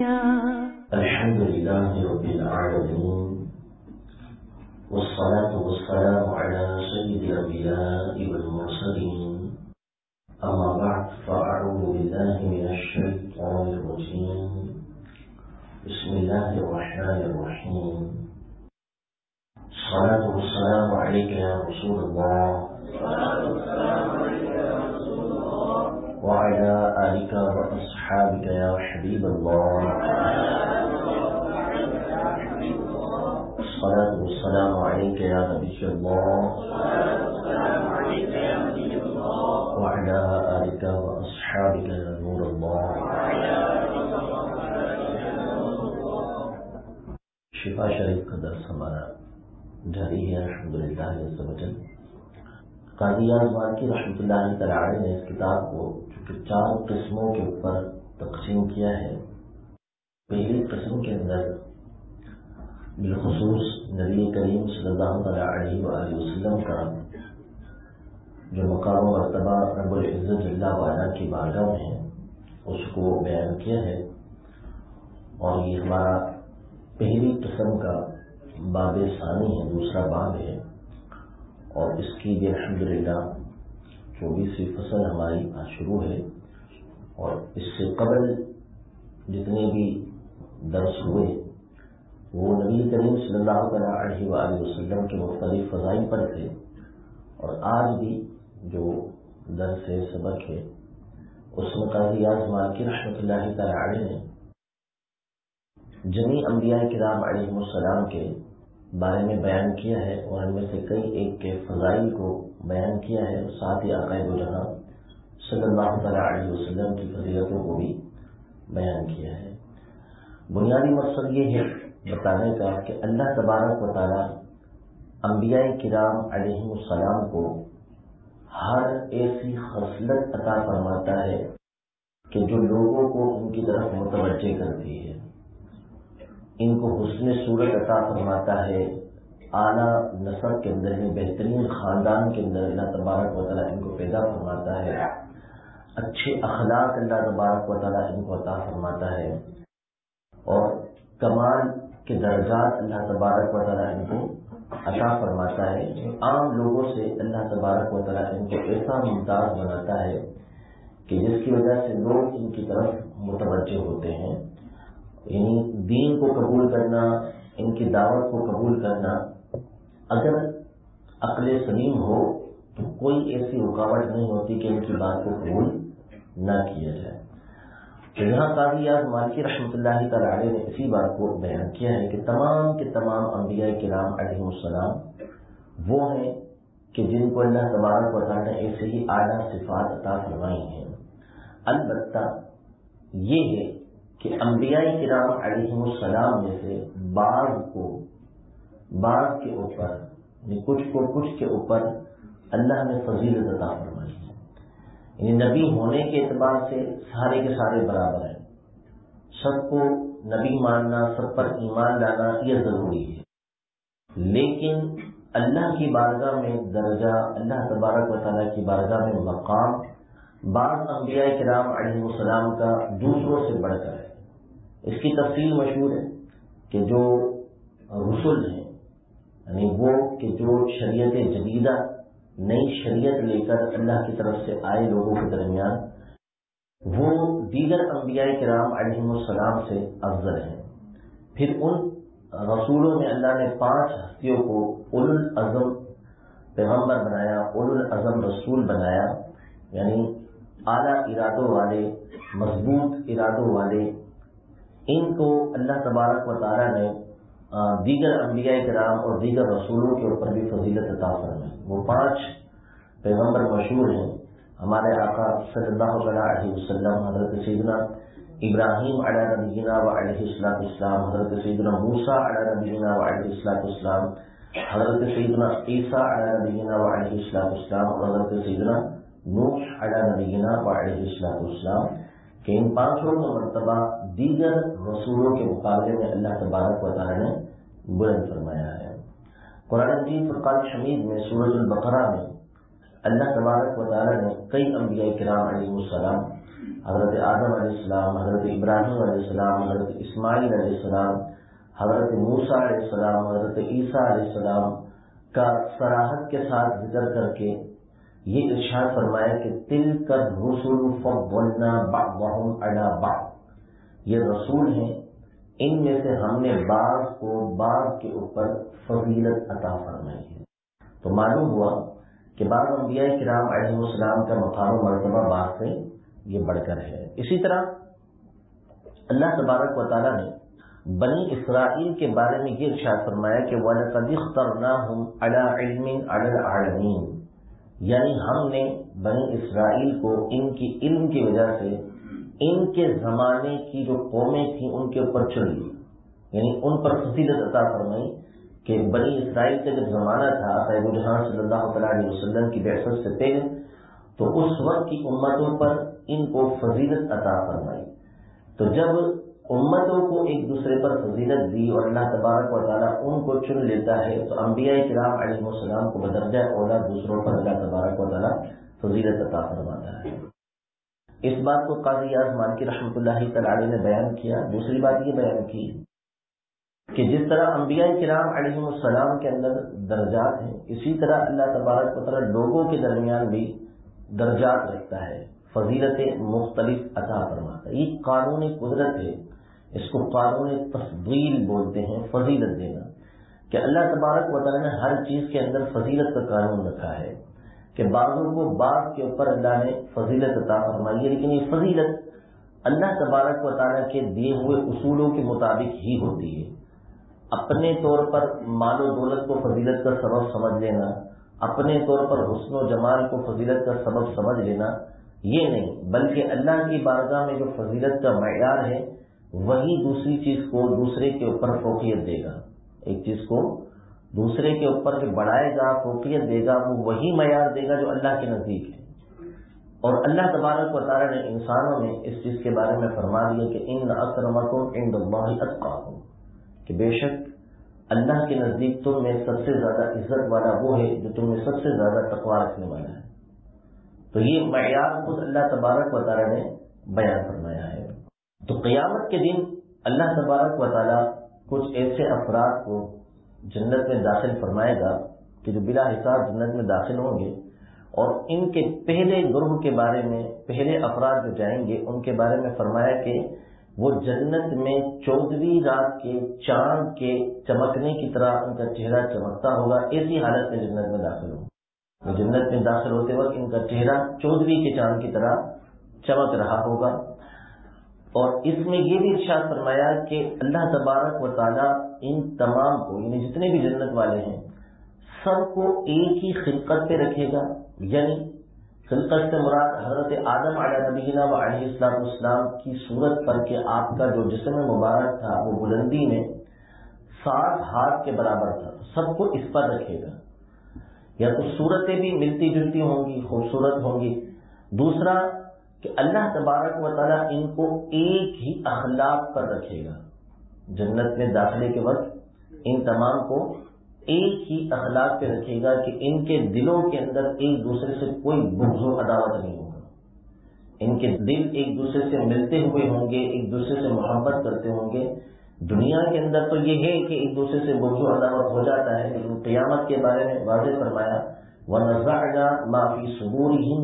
الحمد لله رب العالمين، والصلاة والسلام على سيد الأنبياء والمرسلين. أما بعد، فأعوذ بالله من الشيطان الرجيم. بسم الله الرحمن الرحيم. الصلاة والسلام عليك يا رسول الله. الصلاة والسلام عليك يا رسول الله وعلى آلك وأصحابك يا حبيب الله. الصلاة والسلام عليك يا نبي الله. وعلى آلك وأصحابك يا نور الله. شفا شریف کا درس ہمارا جاری ہے الحمد للہ قاضی اعظمان کی رحمۃ اللہ تعالی نے اس کتاب کو چار قسموں کے اوپر تقسیم کیا ہے۔ پہلی قسم کے اندر بالخصوص نبی کریم صلی اللہ علیہ وآلہ وسلم کا جو مقام و مرتبہ رب العزت اللہ والا کی بارگاہ میں ہے، اس کو بیان کیا ہے۔ اور یہ ہمارا پہلی قسم کا باب ثانی ہے، دوسرا باب ہے۔ اور اس کی بھی الحمد للہ چوبیسویں فصل ہماری آج شروع ہے اور اس سے قبل جتنے بھی درس ہوئے وہ نبی کریم صلی اللہ علیہ وآلہ وسلم کے مختلف فضائل پر تھے اور آج بھی جو درس سبق ہے، اس میں قاضی اعظمان کی رحمۃ اللہ تعالیٰ علیہ نے جمی انبیاء کرام علیہ السلام کے بارے میں بیان کیا ہے اور ان میں سے کئی ایک کے فضائل کو بیان کیا ہے اور ساتھ ہی عقائد جہاں صلی اللہ تعالیٰ علیہ وسلم کی فضیلتوں کو بھی بیان کیا ہے۔ بنیادی مقصد یہ ہے بتانے کا کہ اللہ تبارک و تعالیٰ انبیاء کرام علیہ السلام کو ہر ایسی خصلت عطا فرماتا ہے کہ جو لوگوں کو ان کی طرف متوجہ کرتی ہے۔ ان کو حسن صورت عطا فرماتا ہے۔ اعلیٰ نسل کے اندر میں، بہترین خاندان کے اندر اللہ تبارک و تعالیٰ ان کو پیدا فرماتا ہے۔ اچھے اخلاق اللہ تبارک و تعالیٰ ان کو عطا فرماتا ہے۔ اور کمال کے درجات اللہ تبارک و تعالیٰ ان کو عطا فرماتا ہے۔ عام لوگوں سے اللہ تبارک و تعالیٰ ان کو ایسا ممتاز بناتا ہے کہ جس کی وجہ سے لوگ ان کی طرف متوجہ ہوتے ہیں۔ یعنی دین کو قبول کرنا، ان کی دعوت کو قبول کرنا۔ اگر عقل سلیم ہو تو کوئی ایسی رکاوٹ نہیں ہوتی کہ ان کی بات کو قبول نہ کیا جائے۔ تو یہاں قاضی یاد مالکی رحمۃ اللہ تعالی نے اسی بات کو بیان کیا ہے کہ تمام کے تمام انبیاء کرام علیہ السلام وہ ہیں کہ جن کو اللہ تبارک و تعالیٰ نے ایسے ہی اعلیٰ صفات عطا فرمائی ہیں۔ البتہ یہ ہے کہ انبیاء کرام علیہ السلام میں سے بعض کو، بعض کے اوپر یعنی کچھ کو کچھ کے اوپر اللہ نے فضیلت عطا فرمائی ہے۔ یعنی نبی ہونے کے اعتبار سے سارے کے سارے برابر ہیں۔ سب کو نبی ماننا، سب پر ایمان لانا یہ ضروری ہے۔ لیکن اللہ کی بارگاہ میں درجہ، اللہ تبارک و تعالیٰ کی بارگاہ میں مقام بعض انبیاء کرام علیہ السلام کا دوسروں سے بڑھ کر ہے۔ اس کی تفصیل مشہور ہے کہ جو رسول ہیں یعنی وہ کہ جو شریعت جدیدہ، نئی شریعت لے کر اللہ کی طرف سے آئے لوگوں کے درمیان، وہ دیگر انبیاء کرام علیہ السلام سے افضل ہیں۔ پھر ان رسولوں میں اللہ نے پانچ ہستیوں کو اول الازم پیغمبر بنایا اول الازم رسول بنایا یعنی اعلیٰ ارادوں والے، مضبوط ارادوں والے ان کو اللہ تبارک و تعالیٰ نے دیگر انبیاء کرام اور دیگر رسولوں کے اوپر بھی فضیلت عطا فرمائی۔ وہ پانچ پیغمبر مشہور ہیں۔ ہمارے آقا صلی اللہ علیہ وسلم، حضرت سیدنا ابراہیم علیہ نبینا و علیہ السلاط اسلام حضرت سیدنا موسا علیہ نبینا و علیہ السلاط اسلام حضرت سیدنا عیسیٰ علیہ نبینا و علیہ السلاط اسلام اور حضرت سیدنا نوح علیہ نبینا و علیہ السلاط اسلام کہ ان پانچوں کا مرتبہ دیگر رسولوں کے مقابلے میں اللہ تبارک و تعالیٰ نے بلند فرمایا ہے۔ قرآن مجید فرقان شمید میں سورج البقرہ میں اللہ تبارک و تعالیٰ نے کئی انبیاء کرام علیہ السلام، حضرت آدم علیہ السلام، حضرت ابراہیم علیہ السلام، حضرت اسماعیل علیہ السلام، حضرت موسا علیہ السلام، حضرت عیسیٰ علیہ السلام کا سراحت کے ساتھ ذکر کر کے یہ ارشاد فرمایا کہ تل کر رسول فنا اڈا با یہ رسول ہیں۔ ان میں سے ہم نے بعض کو بعض کے اوپر فضیلت عطا فرمائی ہے۔ تو معلوم ہوا کہ بعض انبیاء کرام علیہ السلام کا مقام و مرتبہ بعض سے یہ بڑھ کر ہے۔ اسی طرح اللہ تبارک و تعالیٰ نے بنی اسرائیل کے بارے میں یہ ارشاد فرمایا کہ یعنی ہم نے بنی اسرائیل کو ان کی علم کی وجہ سے ان کے زمانے کی جو قومیں تھیں ان کے اوپر چن لی یعنی ان پر فضیلت عطا فرمائی کہ بنی اسرائیل کا جب زمانہ تھا صحیح الجہان صلی اللہ تعالیٰ علیہ وسلم کی بحثت سے پہلے، تو اس وقت کی امتوں پر ان کو فضیلت عطا فرمائی۔ تو جب امتوں کو ایک دوسرے پر فضیلت دی اور اللہ تبارک و تعالیٰ ان کو چن لیتا ہے، تو انبیاء کرام علیہ السلام کو بدرجہ اولا دوسروں پر اللہ تبارک و تعالیٰ فضیلت عطا فرماتا ہے۔ اس بات کو قاضی آزمان کی رحمۃ اللہ تعالی نے بیان کیا، دوسری بات یہ بیان کی کہ جس طرح انبیاء کرام علیہ السلام کے اندر درجات ہیں، اسی طرح اللہ تبارک و تعالیٰ لوگوں کے درمیان بھی درجات رکھتا ہے، فضیلت مختلف عطا فرماتا ہے۔ یہ قانون قدرت ہے، اس کو قانون تفضیل بولتے ہیں، فضیلت دینا۔ کہ اللہ تبارک و تعالیٰ نے ہر چیز کے اندر فضیلت کا قانون رکھا ہے۔ کہ بعضوں کو بعض کے اوپر اللہ نے فضیلت عطا فرمائی ہے، لیکن یہ فضیلت اللہ تبارک و تعالیٰ کے دیے ہوئے اصولوں کے مطابق ہی ہوتی ہے۔ اپنے طور پر مال و دولت کو فضیلت کا سبب سمجھ لینا، اپنے طور پر حسن و جمال کو فضیلت کا سبب سمجھ لینا، یہ نہیں، بلکہ اللہ کی بارگاہ میں جو فضیلت کا معیار ہے، وہی دوسری چیز کو دوسرے کے اوپر فوقیت دے گا۔ ایک چیز کو دوسرے کے اوپر جو بڑھائے گا، فوقیت دے گا، وہ وہی معیار دے گا جو اللہ کے نزدیک ہے۔ اور اللہ تبارک و تعالیٰ نے انسانوں میں اس چیز کے بارے میں فرما دیا کہ ان اکرمکم ان اتقاکم۔ کہ بے شک اللہ کے نزدیک تم میں سب سے زیادہ عزت والا وہ ہے جو تم میں سب سے زیادہ تقوا رکھنے والا ہے۔ تو یہ معیار خود اللہ تبارک و تعالیٰ نے بیان فرمایا ہے۔ تو قیامت کے دن اللہ تبارک و تعالیٰ کچھ ایسے افراد کو جنت میں داخل فرمائے گا کہ جو بلا حساب جنت میں داخل ہوں گے اور ان کے پہلے گروہ کے بارے میں، پہلے افراد جو جائیں گے، ان کے بارے میں فرمایا کہ وہ جنت میں چودہویں رات کے چاند کے چمکنے کی طرح ان کا چہرہ چمکتا ہوگا، ایسی حالت میں جنت میں داخل ہوں۔ وہ جنت میں داخل ہوتے وقت ان کا چہرہ چودہویں کے چاند کی طرح چمک رہا ہوگا۔ اور اس میں یہ بھی ارشاد فرمایا کہ اللہ تبارک و تعالیٰ ان تمام کو یعنی جتنے بھی جنت والے ہیں، سب کو ایک ہی خلقت پہ رکھے گا۔ یعنی خلقت سے مراد حضرت آدم علیہ نبینا و علیہ السلام اسلام کی صورت پر کہ آپ کا جو جسم مبارک تھا، وہ بلندی میں سات ہاتھ کے برابر تھا سب کو اس پر رکھے گا۔ یا تو صورتیں بھی ملتی جلتی ہوں گی، خوبصورت ہوں گی۔ دوسرا کہ اللہ تبارک و تعالیٰ ان کو ایک ہی اخلاق پر رکھے گا۔ جنت میں داخلے کے وقت ان تمام کو ایک ہی اخلاق پہ رکھے گا کہ ان کے دلوں کے اندر ایک دوسرے سے کوئی بغض و عداوت نہیں ہوگا۔ ان کے دل ایک دوسرے سے ملتے ہوئے ہوں گے، ایک دوسرے سے محبت کرتے ہوں گے۔ دنیا کے اندر تو یہ ہے کہ ایک دوسرے سے بغض و عداوت ہو جاتا ہے، لیکن قیامت کے بارے میں واضح فرمایا وہ نظر معافی صبور ہی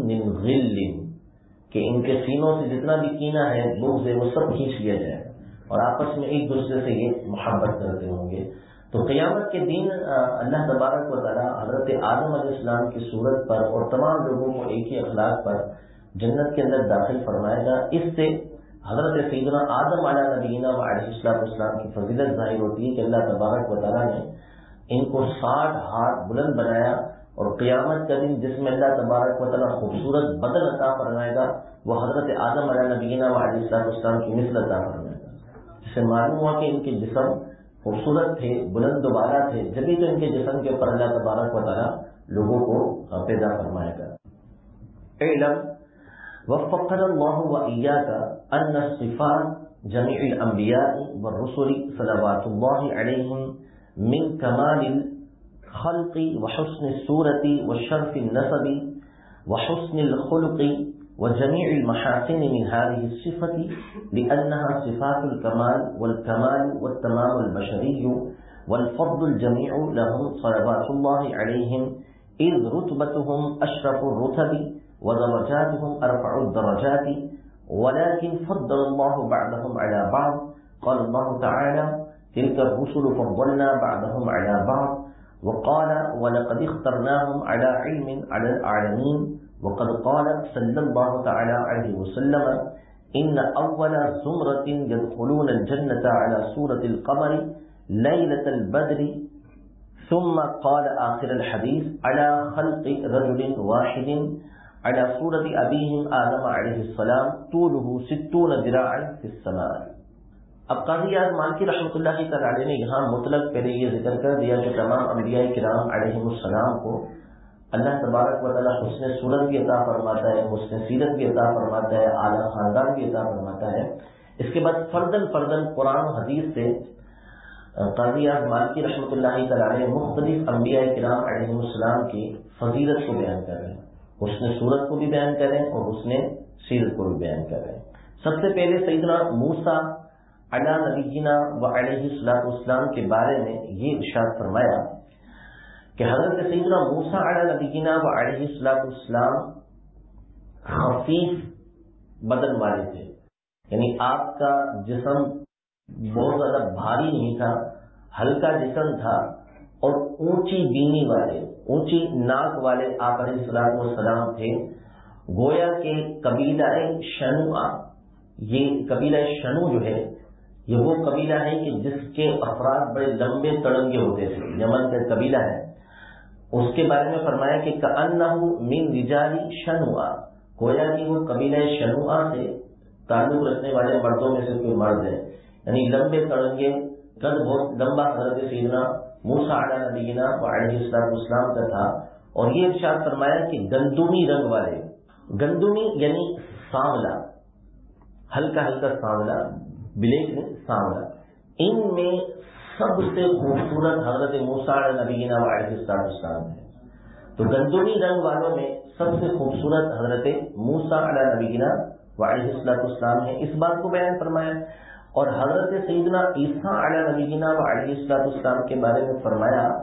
کہ ان کے سینوں سے جتنا بھی کینا ہے، بغض ہے، وہ سب کھینچ لیا جائے۔ اور آپس میں ایک دوسرے سے یہ محبت کرتے ہوں گے۔ تو قیامت کے دن اللہ تبارک و تعالیٰ حضرت آدم علیہ السلام کی صورت پر اور تمام لوگوں کو ایک ہی اخلاق پر جنت کے اندر داخل فرمائے گا۔ اس سے حضرت سیدنا آدم علیہ نبینہ و علیہ السلام اسلام کی فضیلت ظاہر ہوتی ہے کہ اللہ تبارک و تعالیٰ نے ان کو ساٹھ ہاتھ بلند بنایا۔ اور قیامت کا دن جس میں اللہ تبارک و تعالیٰ خوبصورت بدل عطا فرمائے گا، وہ حضرت آدم علیہ نبینہ و علیہ السلام اسلام کی مثل عطا فرمائے گا۔ جس سے معلوم ہوا کہ ان کے جسم خوبصورت تھے، بلند دوبارہ تھے، جبھی تو ان کے جسم کے اوپر اللہ تبارک و تعالیٰ لوگوں کو پیدا فرمائے گا۔ علم وفقر اللہ و ایاک ان صفات جميع الانبیاء والرسل صلوات اللہ علیہم من کمال الخلق وحسن الصورت وشرف النسب وحسن الخلق وجميع المحاسن من هذه الصفة لأنها صفات الكمال والكمال والتمام البشري والفضل الجميع لهم صلوات الله عليهم إذ رتبتهم أشرف الرتب ودرجاتهم أرفع الدرجات ولكن فضل الله بعدهم على بعض قال الله تعالى تلك الرسل فضلنا بعدهم على بعض وقال ولقد اخترناهم على علم على العالمين وقد قال صلى الله تعالى عليه وسلم إن أول زمرة يدخلون الجنة على سورة القمر ليلة البدر. ثم قال آخر الحديث على خلق رجل واحد على سورة أبيهم آدم عليه السلام طوله ستون ذراعا في السماء. اب قاضی آز مالکی رحمۃ اللہ کی تعالی نے یہاں مطلق پہلے یہ ذکر کر دیا کہ تمام انبیاء کرام علیہ السلام کو اللہ تبارک و تعالیٰ حسن صورت بھی عطا فرماتا ہے، حسن سیرت بھی عطا فرماتا ہے، اعلیٰ خاندان بھی عطا فرماتا ہے۔ اس کے بعد فردن فردن قرآن و حدیث سے قاضی آز مالکی رحمۃ اللہ تعالیٰ نے مختلف انبیاء کرام علیہ السلام کی فضیلت کو بیان کر رہے ہیں۔ حسن صورت کو بھی بیان کریں اور حسن سیرت کو بھی بیان کر رہے ہیں۔ سب سے پہلے سیدنا موسا علا نبینا و علیہ السلام اسلام کے بارے میں یہ ارشاد فرمایا کہ حضرت سیدنا موسا علا نبینا و علیہ السلام اسلام خفیف بدن والے تھے۔ یعنی آپ کا جسم بہت زیادہ بھاری نہیں تھا، ہلکا جسم تھا اور اونچی بینی والے، اونچی ناک والے آپ علیہ السلام والسلام تھے۔ گویا کے قبیلہ شنو یہ قبیلہ شنو جو ہے یہ وہ قبیلہ ہے کہ جس کے افراد بڑے لمبے تڑنگے ہوتے تھے، یمن کا قبیلہ ہے۔ اس کے بارے میں فرمایا کہ من رجالی شنوا گویا کہ وہ قبیلہ شنوا سے تعلق رکھنے والے مردوں میں سے کوئی مرد ہے۔ یعنی لمبے تڑنگے قد بہت لمبا حضرت سیدنا موسا علیہ نبینا و علیہ السلام اسلام کا تھا۔ اور یہ ارشاد فرمایا کہ گندمی رنگ والے، گندمی یعنی سانولا، ہلکا ہلکا سانولا۔ بلیک میں سامنا ان میں سب سے خوبصورت حضرت موسا نبینا اسلام ہے۔ تو گندمی رنگ والوں میں سب سے خوبصورت حضرت موسا نبینا وعلیہ السلاط اسلام ہے۔ اس بات کو بیان فرمایا۔ اور حضرت سیدنا عیسیٰ علیہ نبینا و علیہ السلاط اسلام کے بارے میں فرمایا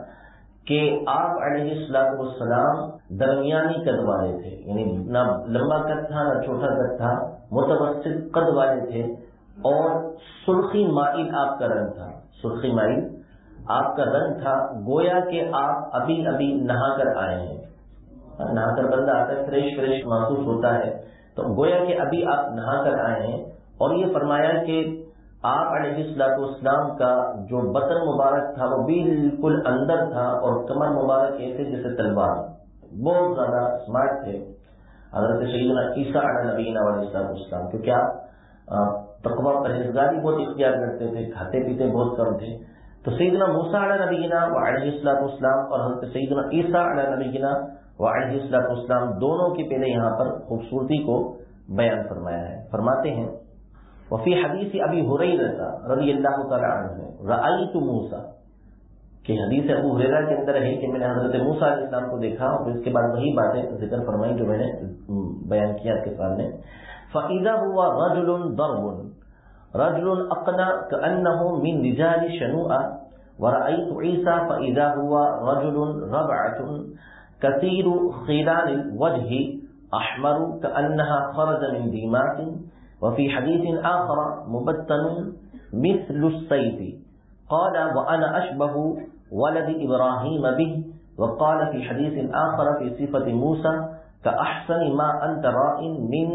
کہ آپ علیہ السلاط والسلام درمیانی قد والے تھے۔ یعنی نہ لمبا قد تھا، نہ چھوٹا قد تھا، متوسط قد والے تھے۔ اور سرخی مائل آپ کا رنگ تھا۔ سرخی مائل آپ کا رنگ تھا، گویا کہ آپ ابھی ابھی نہا کر آئے ہیں۔ ہاں، نہا کر بندہ آتا ہے، فریش فریش محسوس ہوتا ہے۔ تو گویا کہ ابھی آپ نہا کر آئے ہیں۔ اور یہ فرمایا کہ آپ علیہ السلاط اسلام کا جو بطن مبارک تھا، وہ بالکل اندر تھا اور کمر مبارک ایسے جیسے تلوار۔ بہت زیادہ اسمارٹ تھے۔ حضرت سیدنا عیسیٰ علیہ نبینا علیہ السلام اسلام کیونکہ آپ تقوا پرہیزگاری بہت اختیار کرتے تھے، کھاتے پیتے بہت کم تھے۔ تو سیدنا موسا علیہ نبینا و علیہ السلاط اسلام اور حضرت سیدنا عیسیٰ علیہ نبینا و علیہ السلاط اسلام دونوں کی پہلے یہاں پر خوبصورتی کو بیان فرمایا ہے۔ فرماتے ہیں، وفی حدیث ابھی ہو رہی رہتا رضی اللہ تعالیٰ عنہ رعی تو موسا کہ حدیث ابو حریرا کے اندر ہے کہ میں نے حضرت موسا علیہ السلام کو دیکھا اور اس کے بعد وہی باتیں ذکر فرمائی جو میں نے بیان کیا آپ کے سامنے۔ فعیدہ ہوا رجل ضرب. رجل اقنا كأنه من رجال شنوء. ورأيت عيسى فإذا هو رجل ربعة. كثير خلال الوجه أحمر كأنها خرج من ديمات وفي حديث آخر مبتن مثل السيف. قال وأنا أشبه ولد إبراهيم به. وقال في حديث آخر في صفة موسى كأحسن ما أنت رائن من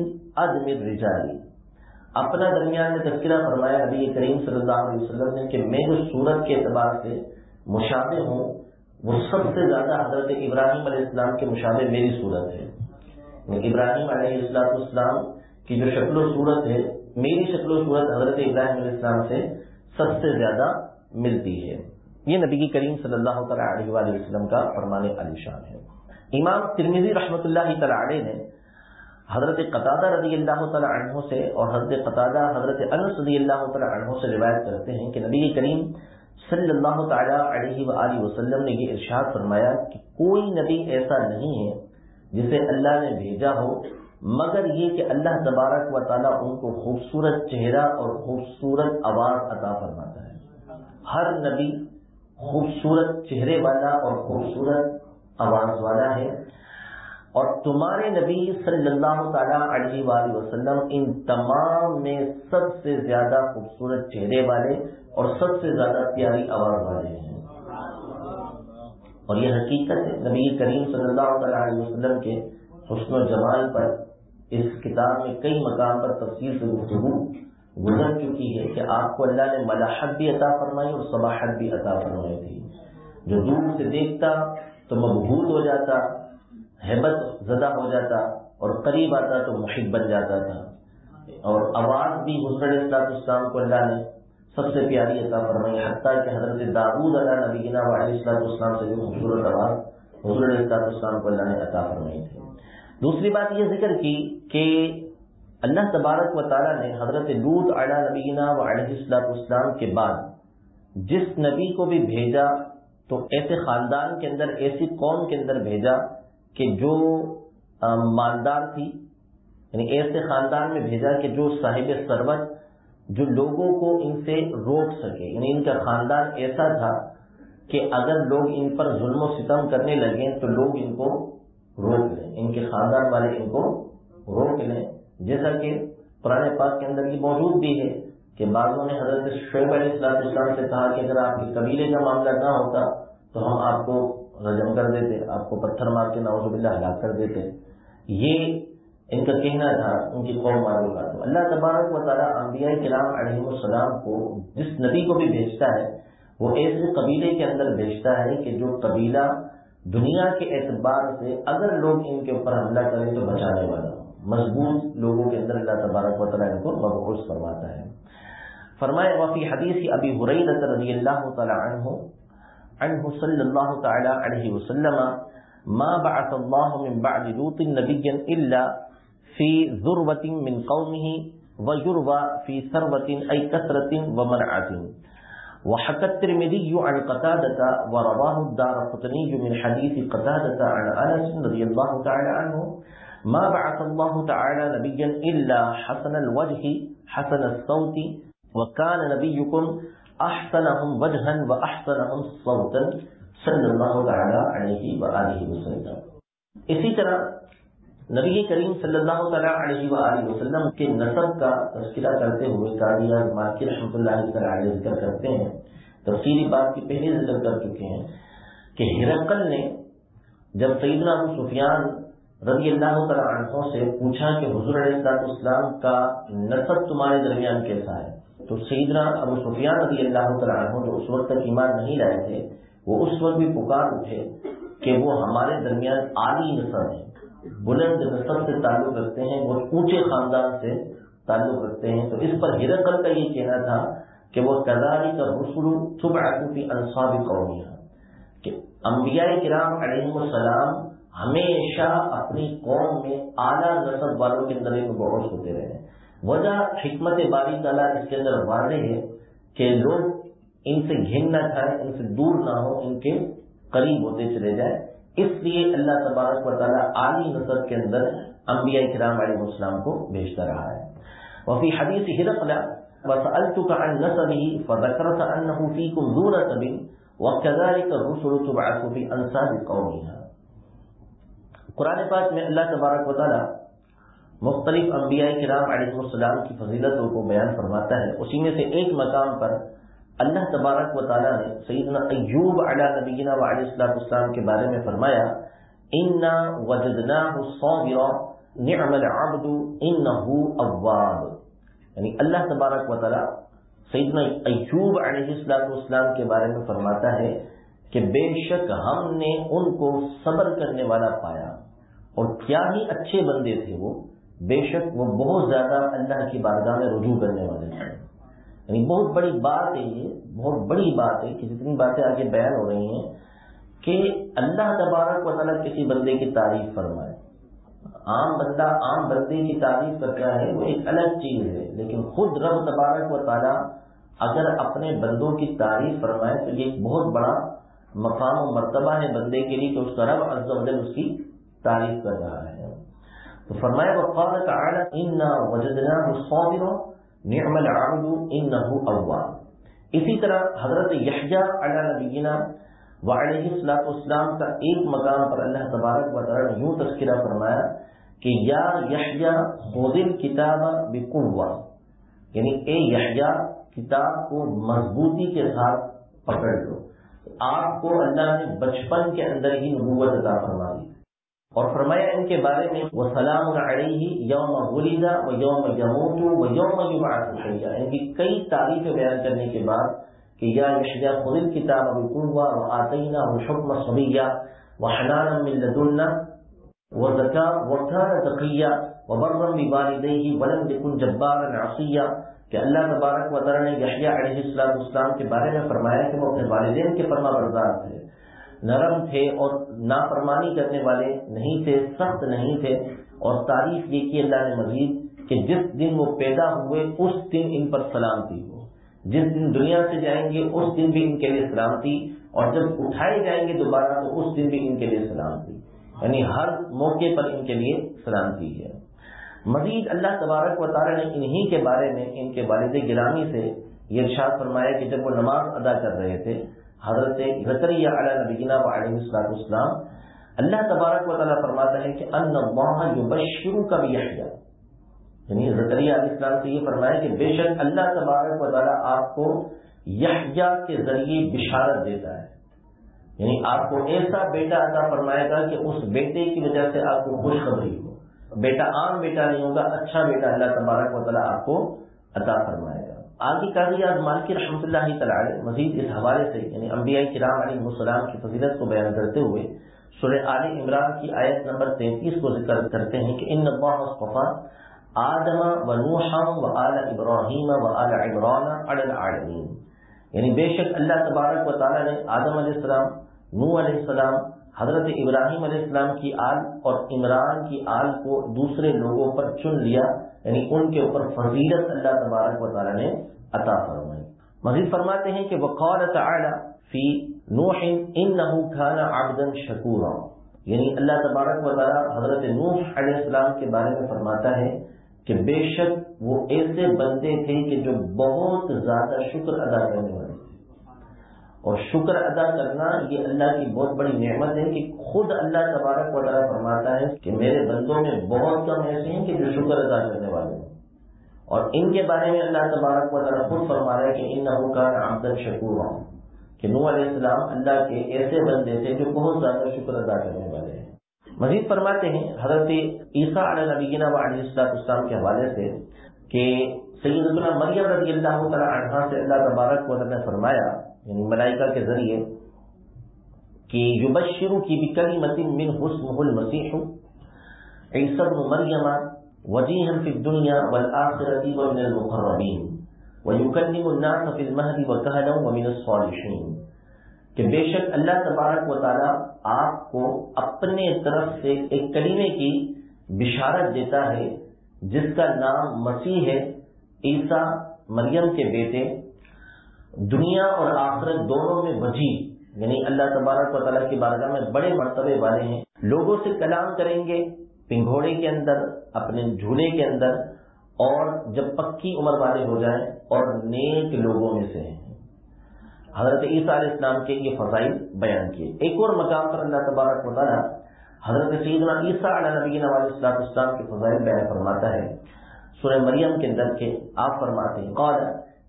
رجالی اپنا درمیان میں تذکرہ فرمایا نبی کریم صلی اللہ علیہ وسلم نے کہ میں جو سورت کے اعتبار سے مشابہ ہوں۔ وہ سب سے زیادہ حضرت ابراہیم علیہ السلام کے مشابہ میری صورت ہے۔ ابراہیم علیہ السلام اسلام کی جو شکل و صورت ہے، میری شکل و صورت حضرت ابراہیم علیہ السلام سے سب سے زیادہ ملتی ہے۔ یہ نبی کریم صلی اللہ تعالیٰ علیہ وسلم کا فرمان علی شان ہے۔ امام ترمیزی رحمۃ اللہ تعالی نے حضرت قطادہ رضی اللہ تعالیٰ عنہ سے اور حضرت قطادہ حضرت انس رضی اللہ تعالیٰ عنہ سے روایت کرتے ہیں کہ نبی کریم صلی اللہ تعالیٰ علیہ و وسلم نے یہ ارشاد فرمایا کہ کوئی نبی ایسا نہیں ہے جسے اللہ نے بھیجا ہو، مگر یہ کہ اللہ تبارک و تعالیٰ ان کو خوبصورت چہرہ اور خوبصورت آواز عطا فرماتا ہے۔ ہر نبی خوبصورت چہرے والا اور خوبصورت آواز والا ہے۔ اور تمہارے نبی صلی اللہ تعالی علیہ وآلہ وسلم ان تمام میں سب سے زیادہ خوبصورت چہرے والے اور سب سے زیادہ پیاری آواز والے ہیں۔ اور یہ حقیقت ہے، نبی کریم صلی اللہ تعالی علیہ وسلم کے حسن و جمال پر اس کتاب میں کئی مقام پر تفصیل سے گفتگو گزر چکی ہے کہ آپ کو اللہ نے ملاحت بھی عطا فرمائی اور صباحت بھی عطا فرمائی تھی۔ جو دور سے دیکھتا تو مقبول ہو جاتا حبت زدہ ہو جاتا اور قریب آتا تو محب بن جاتا تھا۔ اور آواز بھی حضرت اصلاط اسلام کو اللہ نے سب سے پیاری عطا فرمائی، حتیٰ کہ حضرت داود اللہ نبی علیہ السلاط اسلام سے بھی خوبصورت آواز حضرت اصلاط اسلام کو اللہ نے عطا فرمائی تھی۔ دوسری بات یہ ذکر کی کہ اللہ تبارک و تعالیٰ نے حضرت لوت علیہ نبینا و علیہ السلاط اسلام کے بعد جس نبی کو بھی بھیجا تو ایسے خاندان کے اندر، ایسی قوم کے اندر بھیجا کہ جو مالدار تھی یعنی ایسے خاندان میں بھیجا کہ جو صاحب سربت جو لوگوں کو ان سے روک سکے۔ یعنی ان کا خاندان ایسا تھا کہ اگر لوگ ان پر ظلم و ستم کرنے لگیں تو لوگ ان کو روک لیں۔ ان کے خاندان والے ان کو روک لیں۔ جیسا کہ پرانے پاک کے اندر یہ موجود بھی ہے کہ بعضوں نے حضرت شعیب علیہ السلام اسلام سے کہا کہ اگر آپ کے قبیلے کا معاملہ نہ ہوتا تو ہم آپ کو رجم کر دیتے، آپ کو پتھر مار کے نوز باللہ ہلاک کر دیتے۔ یہ ان کا کہنا تھا، ان کی قوم معلوم کا تو اللہ تبارک و تعالیٰ انبیاء کرام علیہ السلام کو جس نبی کو بھی بھیجتا ہے، وہ ایسے قبیلے کے اندر بھیجتا ہے کہ جو قبیلہ دنیا کے اعتبار سے اگر لوگ ان کے اوپر حملہ کریں تو بچانے والا ہو۔ مضبوط لوگوں کے اندر اللہ تبارک و تعالیٰ ان کو مبعوث فرماتا ہے۔ فرمائے، وفی حدیث ابی حریرت رضی اللہ تعالی عنہ عنہ صلی اللہ تعالی علیہ وسلم، ما بعث الله من بعد لوط نبيا الا في ذروه من قومه ويروى في ثروه اي كثره ومنعه وحكى الترمذي عن قتادة ورواه الدار قطني من حديث قتادة عن أنس رضي الله تعالى عنه ما بعث الله تعالى نبيا إلا حسن الوجه حسن الصوت وكان نبيكم أحسنهم وجها وأحسنهم صوتا صلی اللہ تعالی علیہ وآلہ وسلم۔ اسی طرح نبی کریم صلی اللہ تعالی علیہ وآلہ وسلم کے نصب کا تذکرہ کرتے ہوئے قاضیہ مالکی رحمۃ اللہ تعالی ذکر کرتے ہیں۔ تفصیلی بات کی پہلے ذکر کر چکے ہیں کہ ہرقل نے جب سیدنا ابو سفیان رضی اللہ تعالیٰ عنہ سے پوچھا کہ حضور علیہ السلام کا نصب تمہارے درمیان کیسا ہے تو سیدنا ابو سفیان رضی اللہ تعالیٰ عنہ جو اس وقت تک ایمان نہیں لائے تھے، وہ اس وقت بھی پکار اٹھے کہ وہ ہمارے درمیان عالی نصب ہے بلند نصب سے تعلق رکھتے ہیں، وہ اونچے خاندان سے تعلق رکھتے ہیں۔ تو اس پر ہرقل کا یہ کہنا تھا کہ وہ کزاری کا رسول چھپ آتی انصاب قومیہ کہ انبیاء کرام علیہ السلام ہمیشہ اپنی قوم میں اعلیٰ نسل والوں کے اندر بہت ہوتے رہے۔ وجہ حکمت باری تعالیٰ اس کے اندر واضح ہے کہ لوگ ان سے گھن نہ کھائیں، ان سے دور نہ ہو ان کے قریب ہوتے چلے جائیں۔ اس لیے اللہ تبارک و تعالیٰ عالی نسل کے اندر انبیاء کرام علیہ السلام کو بھیجتا رہا ہے۔ وفی حدیث ہرقلا وسألتك عن نسبه فذكرت أنه فيكم ذو نسب وكذلك الرسل تبعث في أنساب قومها قرآن پاک میں اللہ تبارک و تعالیٰ مختلف انبیاء کرام علیہ السلام کی فضیلتوں کو بیان فرماتا ہے۔ اسی میں سے ایک مقام پر اللہ تبارک و تعالیٰ نے سیدنا ایوب علیہ نبینا و علیہ السلام السلام کے بارے میں فرمایا، انا وجدنا نعم العبد انه اواب یعنی اللہ تبارک و تعالیٰ سیدنا ایوب علیہ السلام السلام کے بارے میں فرماتا ہے کہ بے شک ہم نے ان کو صبر کرنے والا پایا۔ اور کیا ہی اچھے بندے تھے وہ۔ بے شک وہ بہت زیادہ اللہ کی بارگاہ میں رجوع کرنے والے تھے۔ یعنی بہت بڑی بات ہے یہ، بہت بڑی بات ہے کہ جتنی باتیں آگے بیان ہو رہی ہیں کہ اللہ تبارک و تعالیٰ کسی بندے کی تعریف فرمائے۔ عام بندہ عام بندے کی تعریف کرتا ہے، وہ ایک الگ چیز ہے۔ لیکن خود رب تبارک و تعالیٰ اگر اپنے بندوں کی تعریف فرمائے تو یہ ایک بہت بڑا مقام و مرتبہ ہے بندے کے لیے کہ اس کا رب عز و جل اس کی تعریف کر رہا ہے۔ تو فرمایا وقال تعالی، انا وجدناه صابرا، نعم العبد انه اواب اسی طرح حضرت یحییٰ علی نبینا وعلیہ الصلوۃ والسلام کا ایک مقام پر اللہ تبارک و تعالی نے یوں تذکرہ فرمایا کہ یا یحییٰ خذ الکتاب بقوہ یعنی اے یحییٰ، کتاب کو مضبوطی کے ساتھ پکڑ لو، آپ کو اللہ نے بچپن کے اندر ہی نبوت عطا فرما دی۔ اور فرمایا ان کے بارے میں وہ سلام علیہ یوم غلیدہ و یوم یموت و یوم حیا ان کی کئی تعریفیں بیان کرنے کے بعد کہ یا یشیا خود کتاب ابی قروا و آتینہ و شکم صبیہ و حنان من لدنا و زکا و کان تقیہ و برم ولم یکن جبارا عصیہ کہ اللہ تبارک و تعالی نے یحییٰ علیہ السلام کے بارے میں فرمایا کہ وہ اپنے والدین کے فرما بردار تھے۔ نرم تھے اور نافرمانی کرنے والے نہیں تھے، سخت نہیں تھے۔ اور تعریف یہ کی اللہ نے مزید کہ جس دن وہ پیدا ہوئے، اس دن ان پر سلامتی ہو۔ جس دن دنیا سے جائیں گے، اس دن بھی ان کے لیے سلامتی۔ اور جب اٹھائے جائیں گے دوبارہ، تو اس دن بھی ان کے لیے سلامتی۔ یعنی ہر موقع پر ان کے لیے سلامتی ہے۔ مزید اللہ تبارک و تعالی نے انہی کے بارے میں، ان کے والد گرامی سے یہ ارشاد فرمایا کہ جب وہ نماز ادا کر رہے تھے حضرت زکریہ علیہ نبینا و علیہ اسلام اللہ تبارک و تعالیٰ فرماتا ہے کہ ان اللہ یبشرو کا بھی یعنی زکریہ علیہ السلام سے یہ فرمایا کہ بے شک اللہ تبارک و تعالیٰ آپ کو یحییٰ کے ذریعے بشارت دیتا ہے۔ یعنی آپ کو ایسا بیٹا عطا فرمائے گا کہ اس بیٹے کی وجہ سے آپ کو خوشخبری ہو۔ بیٹا عام بیٹا نہیں ہوگا اچھا بیٹا اللہ تبارک و تعالیٰ آپ کو عطا فرمائے گا۔ آگے قاضی آج مالکی رحمۃ اللہ تعالی مزید اس حوالے سے یعنی انبیاء کرام علیہ السلام کی فضیلت کو بیان کرتے ہوئے سورہ عال عمران کی آیت نمبر تینتیس کو ذکر کرتے ہیں کہ ان نبا مصطفیٰ آدم و نوحا و آل ابراہیم و آل عمران العالمین۔ یعنی بے شک اللہ تبارک و تعالیٰ نے آدم علیہ السلام نو علیہ السلام، حضرت ابراہیم علیہ السلام کی آل اور عمران کی آل کو دوسرے لوگوں پر چن لیا یعنی ان کے اوپر فضیلت اللہ تبارک و تعالیٰ نے عطا فرمائی۔ مزید فرماتے ہیں کہ وقال تعالی فی نوح انه كان عبدا شکورا۔ یعنی اللہ تبارک و تعالی حضرت نوح علیہ السلام کے بارے میں فرماتا ہے کہ بے شک وہ ایسے بندے تھے کہ جو بہت زیادہ شکر ادا کرنے والے تھے۔ اور شکر ادا کرنا یہ اللہ کی بہت بڑی نعمت ہے کہ خود اللہ تبارک و تعالیٰ فرماتا ہے کہ میرے بندوں میں بہت کم ایسے ہیں کہ جو شکر ادا کرنے والے ہیں۔ اور ان کے بارے میں اللہ تبارک و تعالیٰ خود فرما رہا ہے کہ ان نبو کا آمدن شکور ہوں کہ نو علیہ السلام اللہ کے ایسے بندے تھے جو بہت زیادہ شکر ادا کرنے والے ہیں۔ مزید فرماتے ہیں، حضرت عیسیٰ علیہ نبینا و علیہ السلام اسلام کے حوالے سے کہ سید اللہ مریم رضی اللہ تعالیٰ عنہ سے اللہ تبارک و تعالیٰ نے فرمایا یعنی ملائکہ کے ذریعے، کہ یبشرو کی بھی کلی متن من حسن المسیح عیسیٰ مریم وجيها في الدنيا والآخرة ومن المقربين ويكلم الناس في المهد وكهلا ومن الصالحين کہ بے شک اللہ تبارک و تعالی آپ کو اپنے طرف سے ایک کلیمے کی بشارت دیتا ہے، جس کا نام مسیح ہے، عیسیٰ مریم کے بیٹے۔ دنیا اور آخرت دونوں میں وجی یعنی اللہ تبارک و تعالیٰ کی بارگاہ میں بڑے مرتبے والے ہیں۔ لوگوں سے کلام کریں گے پنگھوڑے کے اندر، اپنے جھولے کے اندر، اور جب پکی عمر والے ہو جائیں اور نیک لوگوں میں سے ہیں۔ حضرت عیسیٰ علیہ السلام کے یہ فضائل بیان کیے۔ ایک اور مقام پر اللہ تبارک تعالیٰ حضرت سیدنا عیسیٰ علیہ نبی نواز اسلام اسلام کے فضائل بیان فرماتا ہے۔ سورہ مریم کے اندر کے آپ فرماتے ہیں، قال،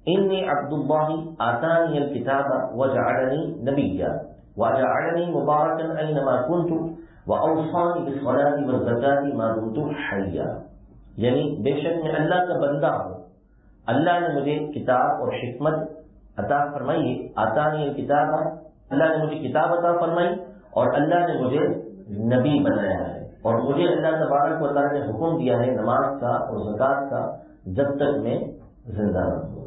انی عبد اللہ آتانی الکتاب وجعلنی نبیا وجعلنی مبارکا اینما کنتو اوسان بسولاتی و زکاتی معلوم حیا یعنی بے شک میں اللہ کا بندہ ہوں۔ اللہ نے مجھے کتاب اور حکمت عطا فرمائی آتا نہیں کتاب۔ اللہ نے مجھے کتاب عطا فرمائی اور اللہ نے مجھے نبی بنایا ہے۔ اور مجھے اللہ تبارک و تعالیٰ نے حکم دیا ہے نماز کا اور زکات کا جب تک میں زندہ رہوں۔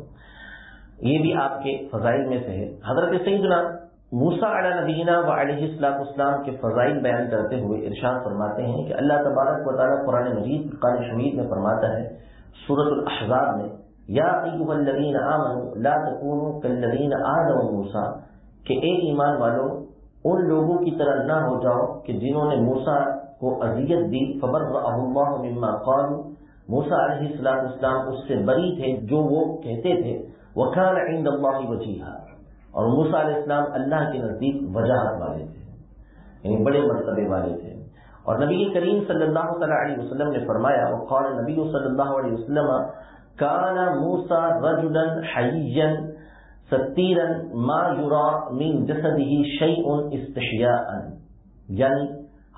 یہ بھی آپ کے فضائل میں سے ہے۔ حضرت سیدنا موسا علیہ نبینہ و علیہ السلام اسلام کے فضائل بیان کرتے ہوئے ارشاد فرماتے ہیں کہ اللہ تبارک و تعالیٰ قرآن مجید قرآن شمید میں فرماتا ہے سورت الحضاب میں، یا الذین آمنوا لا تکونوا کالذین آدم موسا کہ اے ایمان والو، ان لوگوں کی طرح نہ ہو جاؤ کہ جنہوں نے موسا کو اذیت دی فبر اللہ مما قالوا۔ موسا علیہ السلام اسلام اس سے بری تھے جو وہ کہتے تھے، وکان عند اللہ وجیحا اور موسا علیہ السلام اللہ کے نزدیک وجاہت والے تھے یعنی بڑے مرتبے والے تھے۔ اور نبی کریم صلی اللہ تعالی علیہ وسلم نے فرمایا، وقال نبی صلی اللہ علیہ وسلم، کان موسا رجلا حیجا ستیرا ما یرا من جسده شیء استحیاء. یعنی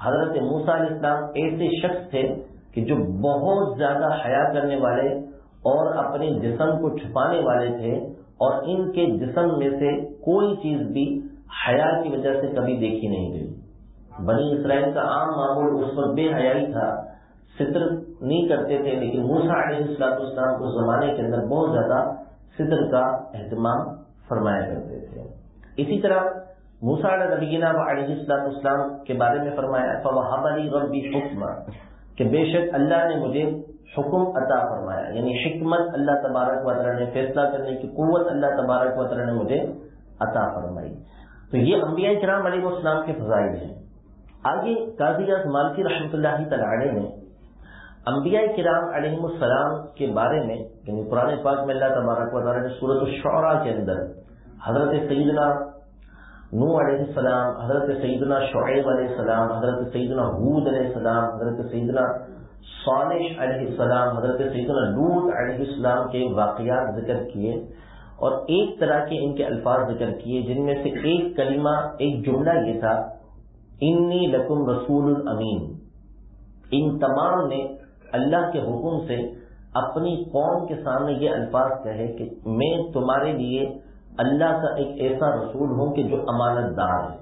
حضرت موسا علیہ السلام ایسے شخص تھے کہ جو بہت زیادہ حیا کرنے والے اور اپنے جسم کو چھپانے والے تھے اور ان کے جسم میں سے کوئی چیز بھی حیا کی وجہ سے کبھی دیکھی نہیں گئی۔ بنی اسرائیل کا عام معمول اس وقت بے حیائی تھا، ستر نہیں کرتے تھے، لیکن موسا علیہ السلاط اسلام اس زمانے کے اندر بہت زیادہ ستر کا اہتمام فرمایا کرتے تھے۔ اسی طرح موسا نبینا و علیہ السلاط اسلام کے بارے میں فرمایا فوہب علی ربی حکم کہ بے شک اللہ نے مجھے حکم عطا فرمایا۔ یعنی حکمت اللہ تبارک و وطر نے، فیصلہ کرنے کی قوت اللہ تبارک و وطر نے مجھے عطا فرمائی۔ تو یہ انبیاء کرام علیہ السلام کے فضائل ہیں۔ آگے قاضی مالکی رحمۃ اللہ تعالی نے انبیاء کرام علیہ السلام کے بارے میں یعنی پرانے پاک میں اللہ تبارک و وطالعہ نے صورت الشعراء کے اندر حضرت سیدنا نو علیہ السلام، حضرت سیدنا شعیب علیہ السلام، حضرت سیدنا حود علیہ السلام، حضرت سیدنا صالح علیہ السلام، حضرت سیدنا لوت علیہ السلام کے واقعات ذکر کیے اور ایک طرح کے ان کے الفاظ ذکر کیے، جن میں سے ایک کلمہ، ایک جملہ یہ تھا انی لکم رسول الامین ان تمام نے اللہ کے حکم سے اپنی قوم کے سامنے یہ الفاظ کہے کہ میں تمہارے لیے اللہ کا ایک ایسا رسول ہوں کہ جو امانت دار ہے۔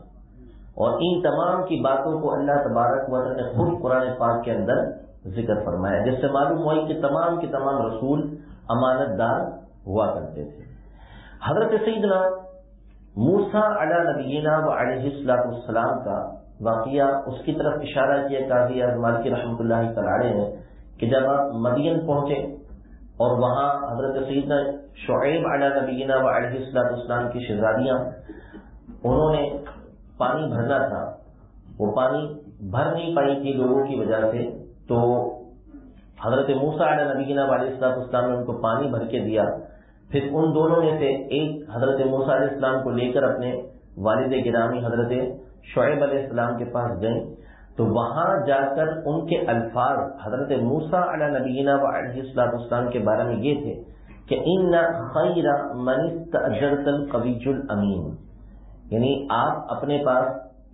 اور ان تمام کی باتوں کو اللہ تبارک و نے خود قرآن پاک کے اندر ذکر فرمایا جس سے معلوم ہوا کہ تمام کے تمام رسول امانت دار ہوا کرتے تھے۔ حضرت سیدنا موسا علی نبینا و علیہ السلاط السلام کا واقعہ اس کی طرف اشارہ کیا۔ قاضی اعظمان کی رحمۃ اللہ تعالی نے کہ جب آپ مدین پہنچے اور وہاں حضرت سیدنا شعیب علیہ نبینا و علیہ السلاط کی شہزادیاں، انہوں نے پانی بھرنا تھا۔ وہ پانی بھر نہیں پائی تھی لوگوں کی وجہ سے۔ تو حضرت موسا علیہ نبینا علیہ السلاط اسلام نے ان کو پانی بھر کے دیا۔ پھر ان دونوں میں سے ایک حضرت موسا علیہ السلام کو لے کر اپنے والد گرامی حضرت شعیب علیہ السلام کے پاس گئیں تو وہاں جا کر ان کے الفاظ حضرت موسا علیہ نبینا و علیہ السلاط اسلام کے بارے میں یہ تھے کہ ان خیر منست القویج الامین یعنی آپ اپنے پاس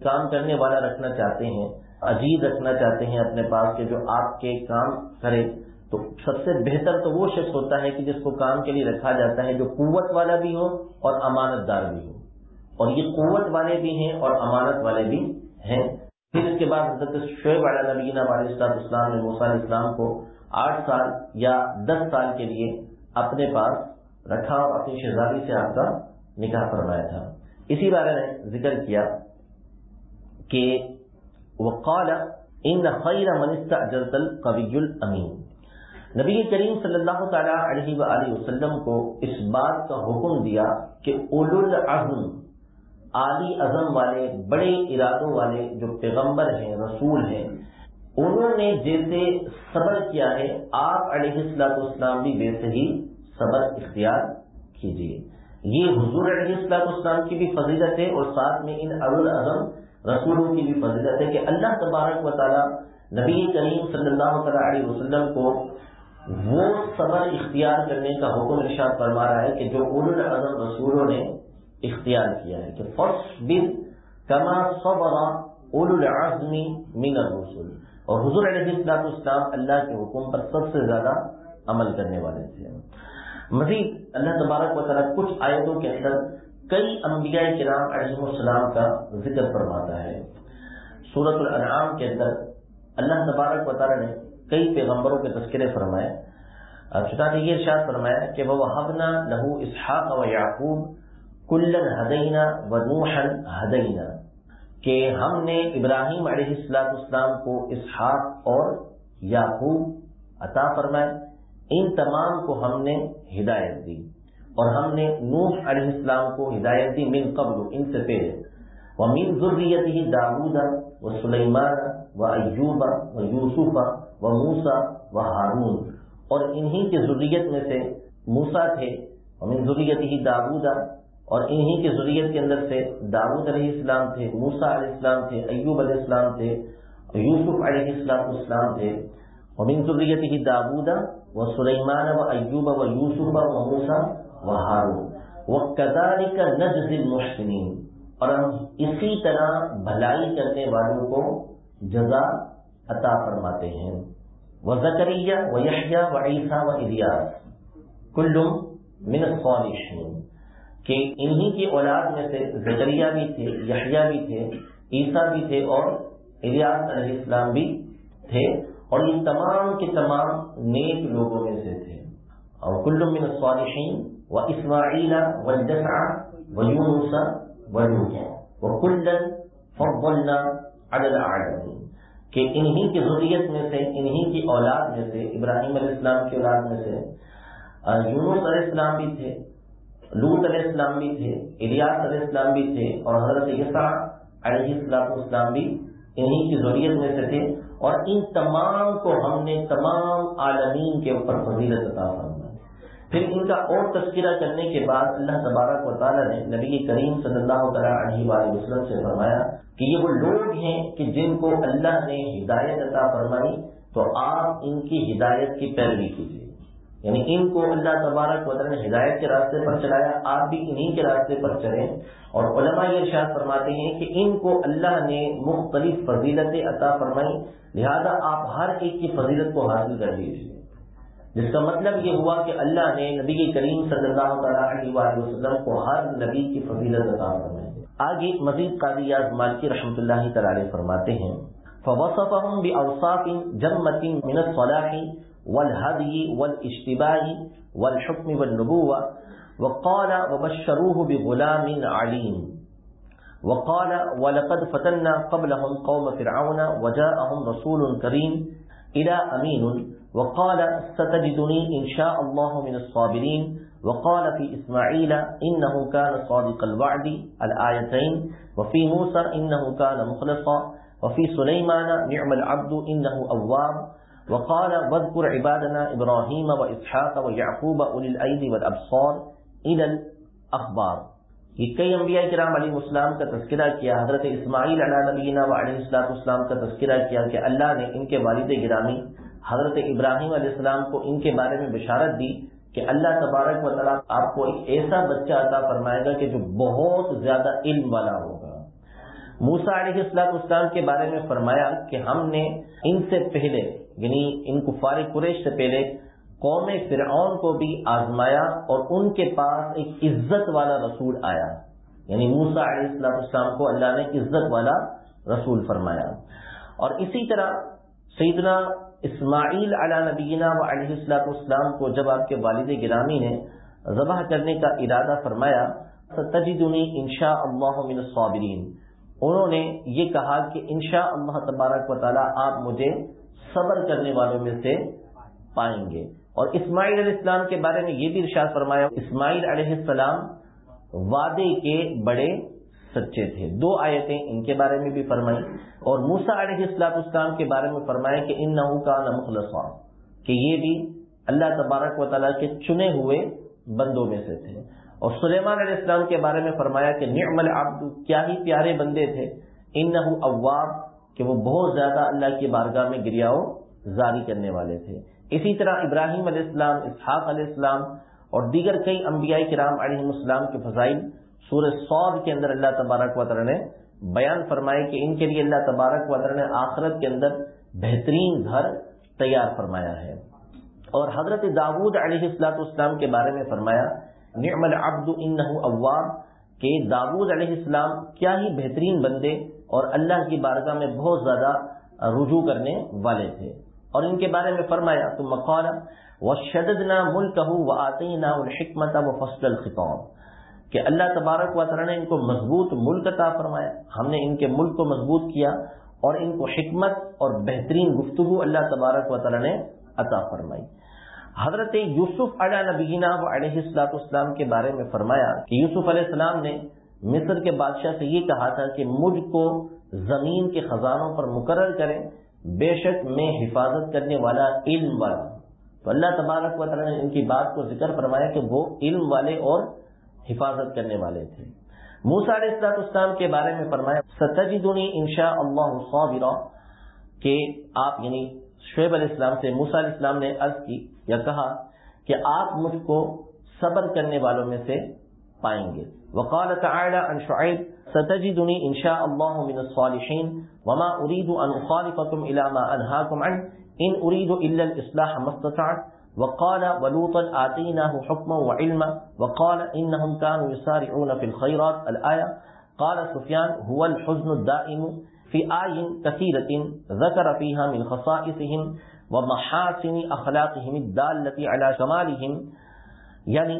کام کرنے والا رکھنا چاہتے ہیں۔ عجیب رکھنا چاہتے ہیں اپنے پاس کہ جو آپ کے کام کرے، تو سب سے بہتر تو وہ شخص ہوتا ہے کہ جس کو کام کے لیے رکھا جاتا ہے جو قوت والا بھی ہو اور امانت دار بھی ہو۔ اور یہ قوت والے بھی ہیں اور امانت والے بھی ہیں۔ پھر اس کے بعد حضرت شعیب علیہ نبینہ علیہ اسلام نے موسیٰ علیہ السلام کو آٹھ سال یا دس سال کے لیے اپنے پاس رکھا اور اپنی شہزادی سے آپ کا نکاح فرمایا تھا۔ اسی بارے میں ذکر کیا کہ وقال ان خیر منست اجلت القوی الامین نبی کریم صلی اللہ تعالی علیہ وآلہ وسلم کو اس بات کا حکم دیا کہ اولو العظم عالی عظم والے، بڑے ارادوں والے جو پیغمبر ہیں، رسول ہیں، انہوں نے جیسے صبر کیا ہے، آپ علیہ السلاط اسلام بھی ویسے ہی صبر اختیار کیجیے یہ حضور علیہ السلاط اسلام کی بھی فضیلت ہے اور ساتھ میں ان اعظم رسولوں کی بھی فضیلت ہے کہ اللہ تبارک و تعالیٰ نبی کریم صلی اللہ تعالیٰ علیہ وسلم کو وہ صبر اختیار کرنے کا حکم ارشاد فرما رہا ہے کہ جو اول اعظم رسولوں نے اختیار کیا ہے کہ فرسٹ بن کما صبر اول العظم من الرسول اور حضور علیہ السلاط اسلام اللہ کے حکم پر سب سے زیادہ عمل کرنے والے تھے۔ مزید اللہ تبارک و تعالیٰ کچھ آیتوں کے اندر کئی انبیاء کرام علیہ السلام کا ذکر فرماتا ہے۔ سورت الانعام کے اندر اللہ تبارک و تعالیٰ نے کئی پیغمبروں کے تذکرے فرمائے۔ چنانچہ یہ ارشاد فرمایا کہ وہ حبنا لہو اسحاق و یعقوب کلن ہدینہ و نوحن ہدینہ کہ ہم نے ابراہیم علیہ السلاط اسلام کو اسحاق اور یعقوب عطا فرمائے۔ ان تمام کو ہم نے ہدایت دی۔ اور ہم نے نوح علیہ السلام کو ہدایت دی من قبل، ان سے پہلے۔ وہ مین ضروریت ہی داود و سلیمان و ایوب و یوسف و موسا و ہارون۔ اور انہی کی ضروریت میں سے موسا تھے من ضروریت ہی داودا اور انہی کی ضروریت کے اندر سے داود علیہ السلام تھے موسا علیہ السلام تھے، ایوب علیہ السلام تھے، یوسف علیہ السلام السلام تھے۔ ومن ضروریت ہی داودا و سلیمان و ایوب و یوسف و موسا و ہارون وہ کزاری کا نجز المحسنین اور ہم اسی طرح بھلائی کرنے والوں کو جزا عطا فرماتے ہیں. وہ زکریہ و یحییٰ و عیسیٰ و الیاس کلم من الصالحین کہ انہی کی اولاد میں سے زکریہ بھی تھے، یحییٰ بھی تھے، عیسیٰ بھی تھے اور الیاس علیہ السلام بھی تھے اور یہ تمام کے تمام نیک لوگوں میں سے تھے. اور کلم من الصالحین و اسماعیل و جسع و یونس و نوح و کلن فضلنا علی العالمین کہ انہی کی ضروریت میں سے، انہی کی اولاد میں سے، ابراہیم علیہ السلام کی اولاد میں سے یونس علیہ السلام بھی تھے لوت علیہ السلام بھی تھے، الیاس علیہ السلام بھی تھے، اور حضرت یسع علیہ السلام السلام بھی انہی کی ضروریت میں سے تھے۔ اور ان تمام کو ہم نے تمام عالمین کے اوپر فضیلت عطا فرمائی۔ پھر ان کا اور تذکرہ کرنے کے بعد اللہ تبارک و تعالیٰ نے نبی کریم صلی اللہ تعالیٰ علیہ وآلہ وسلم سے فرمایا کہ یہ وہ لوگ ہیں کہ جن کو اللہ نے ہدایت عطا فرمائی، تو آپ ان کی ہدایت کی پیروی کیجیے یعنی ان کو اللہ تبارک وطن نے ہدایت کے راستے پر چلایا، آپ بھی انہی کے راستے پر چلیں۔ اور علماء یہ ارشاد فرماتے ہیں کہ ان کو اللہ نے مختلف فضیلتیں عطا فرمائی، لہذا آپ ہر ایک کی فضیلت کو حاصل کر لیجیے جس کا مطلب یہ ہوا کہ اللہ نے نبی کریم صلی اللہ تعالیٰ علیہ وسلم کو ہر نبی کی فضیلت عطا فرمائی آگے مزید قاضی یاز مالکی رحمۃ اللہ تعالی فرماتے ہیں، فوصفهم بأوصاف جمة من الصلاح والهدي والاشتباه والحكم والنبوة وقال وبشروه بغلام عليم۔ وقال ولقد فتنا قبلهم قوم فرعون وجاءهم رسول كريم إلى أمين وقال ستجدني إن شاء الله من الصابرين. وقال في إسماعيل إنه كان صادق الوعد. الآيتين. وفي موسى إنه كان مخلصا. وفي سليمان نعم العبد إنه أواب. وقال واذكر عبادنا ابراهيم واسحاق ويعقوب اولي الايدي والابصار الى الاخبار یہ کئی انبیاء کرام علیہ السلام کا تذکرہ کیا حضرت اسماعیل علیہ نبینا و علیہ السلام اسلام کا تذکرہ کیا کہ اللہ نے ان کے والد گرامی حضرت ابراہیم علیہ السلام کو ان کے بارے میں بشارت دی کہ اللہ تبارک و تعالیٰ آپ کو ایک ایسا بچہ عطا فرمائے گا کہ جو بہت زیادہ علم والا ہوگا۔ موسا علیہ السلام اسلام کے بارے میں فرمایا کہ ہم نے ان سے پہلے یعنی ان کفار قریش سے پہلے، قوم فرعون کو بھی آزمایا اور ان کے پاس ایک عزت والا رسول آیا۔ یعنی موسا علیہ السلام السلام کو اللہ نے عزت والا رسول فرمایا۔ اور اسی طرح سیدنا اسماعیل علی نبینا و علیہ السلاط اسلام کو جب آپ کے والد گرامی نے ذبح کرنے کا ارادہ فرمایا تجدنی انشاء اللہ من الصابرین۔ انہوں نے یہ کہا کہ انشاء اللہ تبارک و تعالیٰ آپ مجھے صبر کرنے والوں میں سے پائیں گے۔ اور اسماعیل علیہ السلام کے بارے میں یہ بھی ارشاد فرمایا، اسماعیل علیہ السلام وعدے کے بڑے سچے تھے۔ دو آیتیں ان کے بارے میں بھی فرمائی اور موسا علیہ السلام اسلام کے بارے میں فرمایا کہ ان نحو کا نمخلص کہ یہ بھی اللہ تبارک و تعالیٰ کے چنے ہوئے بندوں میں سے تھے۔ اور سلیمان علیہ السلام کے بارے میں فرمایا کہ نعم العبد، کیا ہی پیارے بندے تھے۔ ان اواب، کہ وہ بہت زیادہ اللہ کی بارگاہ میں گریاؤ جاری کرنے والے تھے۔ اسی طرح ابراہیم علیہ السلام، اسحاق علیہ السلام اور دیگر کئی انبیاء کرام علیہ السلام کے فضائل سورہ سعود کے اندر اللہ تبارک و تعالی نے بیان فرمائے کہ ان کے لیے اللہ تبارک و تعالی نے آخرت کے اندر بہترین گھر تیار فرمایا ہے۔ اور حضرت داود علیہ السلاط اسلام کے بارے میں فرمایا، نعم العبد انه اواب. کہ داود علیہ السلام کیا ہی بہترین بندے اور اللہ کی بارگاہ میں بہت زیادہ رجوع کرنے والے تھے۔ اور ان کے بارے میں فرمایا تو مقال و شدد نہ ملک و آتی نہ الحکمت و فصل الخطاب. کہ اللہ تبارک و تعالی نے ان کو مضبوط ملک عطا فرمایا، ہم نے ان کے ملک کو مضبوط کیا اور ان کو حکمت اور بہترین گفتگو اللہ تبارک و تعالی نے عطا فرمائی۔ حضرت یوسف علیہ نبینا و علیہ السلاط اسلام کے بارے میں فرمایا کہ یوسف علیہ السلام نے مصر کے بادشاہ سے یہ کہا تھا کہ مجھ کو زمین کے خزانوں پر مقرر کریں، بے شک میں حفاظت کرنے والا علم والا تو اللہ تبارک و تعالیٰ نے ان کی بات کو ذکر فرمایا کہ وہ علم والے اور حفاظت کرنے والے تھے۔ موسا علیہ السلاط اسلام کے بارے میں فرمایا ستجدنی انشاء اللہ صابرا کہ آپ یعنی شعیب علیہ السلام سے موسا علیہ السلام نے عرض کی یا کہا کہ آپ مجھ کو صبر کرنے والوں میں سے پائیں گے۔ وقال تعالى عن شعيب ستجدني ان شاء الله من الصالحين وما اريد ان اخالفكم الى ما انهاكم عنه ان اريد الا الاصلاح ما استطعت وقال ولوطا اتيناه حكما وعلما وقال انهم كانوا يسارعون في الخيرات. الايه قال سفيان هو الحزن الدائم في آي كثيرة ذكر فيها من خصائصهم ومحاسن اخلاقهم الدالة على كمالهم یعنی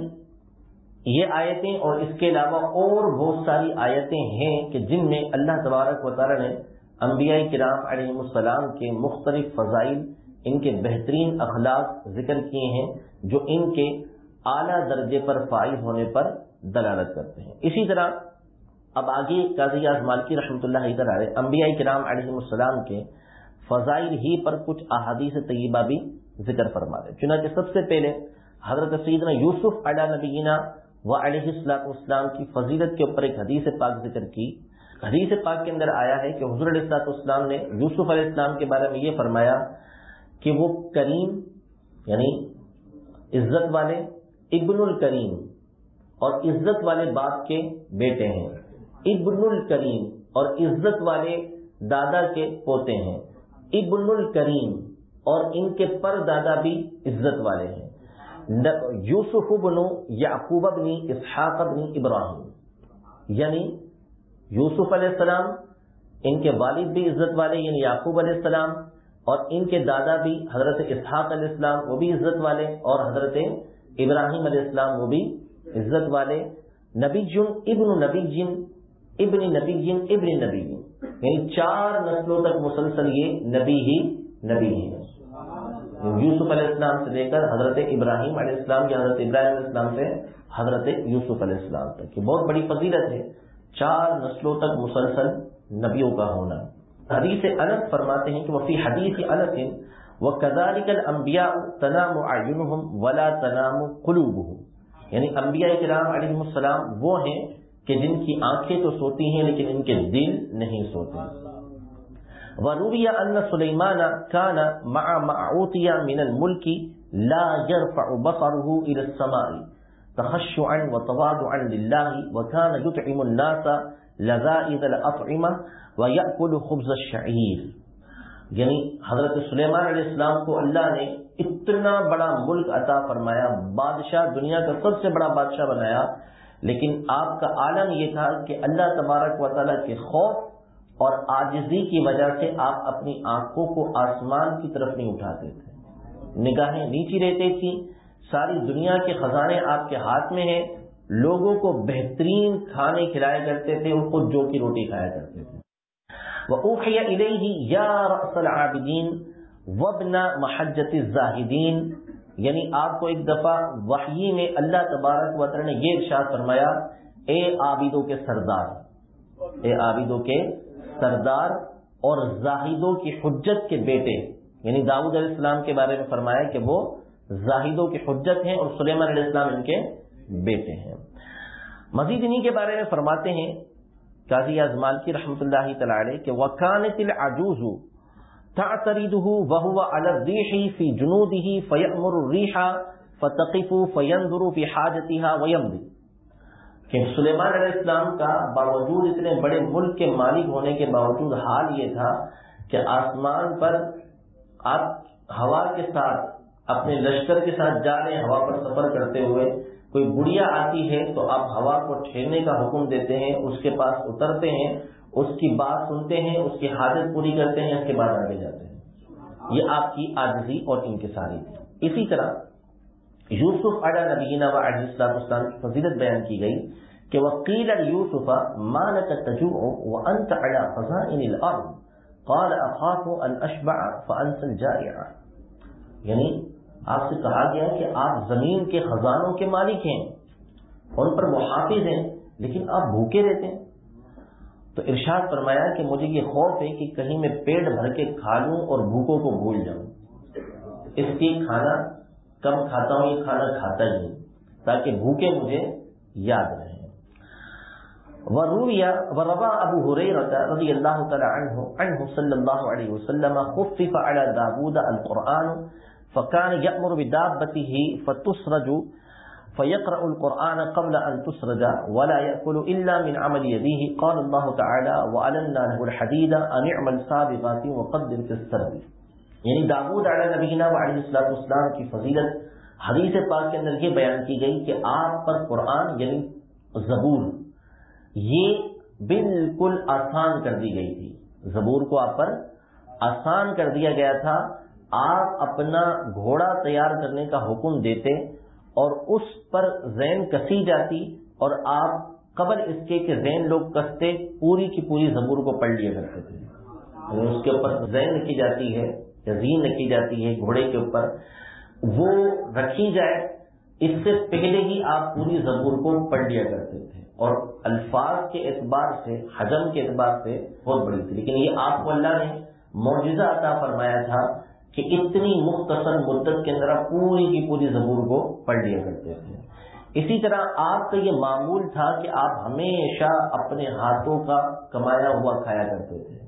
یہ آیتیں اور اس کے علاوہ اور بہت ساری آیتیں ہیں کہ جن میں اللہ تبارک و تعالی نے انبیاء کرام علیہ السلام کے مختلف فضائل ان کے بہترین اخلاق ذکر کیے ہیں، جو ان کے اعلیٰ درجے پر فائز ہونے پر دلالت کرتے ہیں۔ اسی طرح اب آگے قاضی مالکی رحمۃ اللہ علیہ انبیاء کرام علیہ السلام کے فضائل ہی پر کچھ احادیث طیبہ بھی ذکر فرما دے چنانچہ سب سے پہلے حضرت سیدنا یوسف علیہ نبینہ وہ علیہ السلاط اسلام کی فضیلت کے اوپر ایک حدیث پاک ذکر کی۔ حدیث پاک کے اندر آیا ہے کہ حضور علیہ السلاط اسلام نے یوسف علیہ السلام کے بارے میں یہ فرمایا کہ وہ کریم یعنی عزت والے ابن الکریم اور عزت والے باپ کے بیٹے ہیں۔ ابن الکریم اور عزت والے دادا کے پوتے ہیں۔ ابن الکریم اور ان کے پر دادا بھی عزت والے ہیں۔ یوسف بنو یعقوب بنی اسحاق بنی ابراہیم یعنی یوسف علیہ السلام، ان کے والد بھی عزت والے یعنی یعقوب علیہ السلام اور ان کے دادا بھی حضرت اسحاق علیہ السلام وہ بھی عزت والے اور حضرت ابراہیم علیہ السلام وہ بھی عزت والے۔ نبی جن ابن نبی جن ابن نبی جن ابن نبی جن یعنی چار نسلوں تک مسلسل یہ نبی ہی نبی ہیں۔ یوسف علیہ السلام سے لے کر حضرت ابراہیم علیہ السلام یا حضرت ابراہیم علیہ السلام سے حضرت یوسف علیہ السلام تک۔ یہ بہت بڑی فضیلت ہے۔ چار نسلوں تک مسلسل نبیوں کا ہونا۔ حدیث انس فرماتے ہیں کہ وہ فی حدیث انس وہ کزالک الانبیاء تنام عینہم ولا تنام قلوبہم۔ یعنی انبیاء کرام علیہ السلام وہ ہیں کہ جن کی آنکھیں تو سوتی ہیں لیکن ان کے دل نہیں سوتے۔ وروی ان سلیمان كان مع معوتيا من الملك لا يرفع بصره الى السماء تخشعا وتواضعا لله وكان يطعم الناس لذائذ الاطعمه ويأكل خبز الشعير. یعنی حضرت سلیمان علیہ السلام کو اللہ نے اتنا بڑا ملک عطا فرمایا، بادشاہ دنیا کا سب سے بڑا بادشاہ بنایا، لیکن آپ کا عالم یہ تھا کہ اللہ تبارک و تعالیٰ کے خوف اور آجزی کی وجہ سے آپ اپنی آنکھوں کو آسمان کی طرف نہیں اٹھاتے تھے۔ نگاہیں نیچی رہتی تھی ساری دنیا کے خزانے آپ کے ہاتھ میں ہیں لوگوں کو بہترین کھانے کھلایا کرتے تھے اور خود جو کی روٹی کھایا کرتے تھے۔ وہ یا العابدین وبنا محجت زاہدین یعنی آپ کو ایک دفعہ وحی میں اللہ تبارک وطر نے یہ ارشاد فرمایا، اے عابدوں کے سردار۔ اے عابدوں کے سردار اور زاہدوں کی حجت کے بیٹے۔ یعنی داود علیہ السلام کے بارے میں فرمایا کہ وہ زاہدوں کی حجت ہیں اور سلیمان علیہ السلام ان کے بیٹے ہیں۔ مزید انہیں کے بارے میں فرماتے ہیں، قاضی ازمال کی رحمۃ اللہ تعالی کہ وکانت العجوز تعترضه وهو على الريح في جنوده فيأمر الريح فتقف فينظر في حاجتها ويمضي کہ سلیمان علیہ السلام کا باوجود اتنے بڑے ملک کے مالک ہونے کے باوجود حال یہ تھا کہ آسمان پر آپ ہوا کے ساتھ، اپنے لشکر کے ساتھ جا رہے، ہوا پر سفر کرتے ہوئے کوئی گڑیا آتی ہے تو آپ ہوا کو ٹھہرنے کا حکم دیتے ہیں، اس کے پاس اترتے ہیں، اس کی بات سنتے ہیں، اس کی حاجت پوری کرتے ہیں، اس کے بعد آگے جاتے ہیں۔ یہ آپ کی آجزی اور ان کی ساری تھی اسی طرح یوسف اڈا نبینا و علی السلام اسلام کی فضیلت بیان کی گئی کہ وقیل یوسف مالک تجوع وانت على خزائن الارض؟ قال اخاف ان اشبع فانت الجائع. یعنی آپ سے کہا گیا کہ آپ زمین کے خزانوں کے مالک ہیں، ان پر محافظ ہیں، لیکن آپ بھوکے رہتے ہیں۔ تو ارشاد فرمایا کہ مجھے یہ خوف ہے کہ کہیں میں پیٹ بھر کے کھا لوں اور بھوکوں کو بھول جاؤں۔ اس کی کھانا کم کھاتا ہوں، یہ کھانا کھاتا ہی تاکہ بھوکے مجھے یاد رہیں۔ ورویا وربا ابو هريره رضي الله تعالى عنه عنه صلى الله عليه وسلم، خفف على داوود القرآن فكان يأمر بدابته فتسرج فيقرأ القرآن قبل أن تسرج ولا يأكل إلا من عمل يديه قال الله تعالى وألنا له الحديد أن يعمل سابغات وقدر في السرد یعنی داود علیہ نبینا و علیہ السلام اسلام کی فضیلت حدیث پاک کے اندر یہ بیان کی گئی کہ آپ پر قرآن یعنی زبور، یہ بالکل آسان کر دی گئی تھی۔ زبور کو آپ پر آسان کر دیا گیا تھا آپ اپنا گھوڑا تیار کرنے کا حکم دیتے اور اس پر زین کسی جاتی اور آپ قبل اس کے کہ زین لوگ کستے پوری کی پوری زبور کو پڑھ لیا کرتے تھے۔ یعنی اس کے اوپر زین رکھی جاتی ہے یا زین رکھی جاتی ہے گھوڑے کے اوپر، وہ رکھی جائے، اس سے پہلے ہی آپ پوری زبور کو پڑھ لیا کرتے تھے۔ اور الفاظ کے اعتبار سے، حجم کے اعتبار سے بہت بڑی تھی۔ لیکن یہ آپ کو اللہ نے معجزہ عطا فرمایا تھا کہ اتنی مختصر مدت کے اندر آپ پوری کی پوری زبور کو پڑھ لیا کرتے تھے اسی طرح آپ کا یہ معمول تھا کہ آپ ہمیشہ اپنے ہاتھوں کا کمایا ہوا کھایا کرتے تھے۔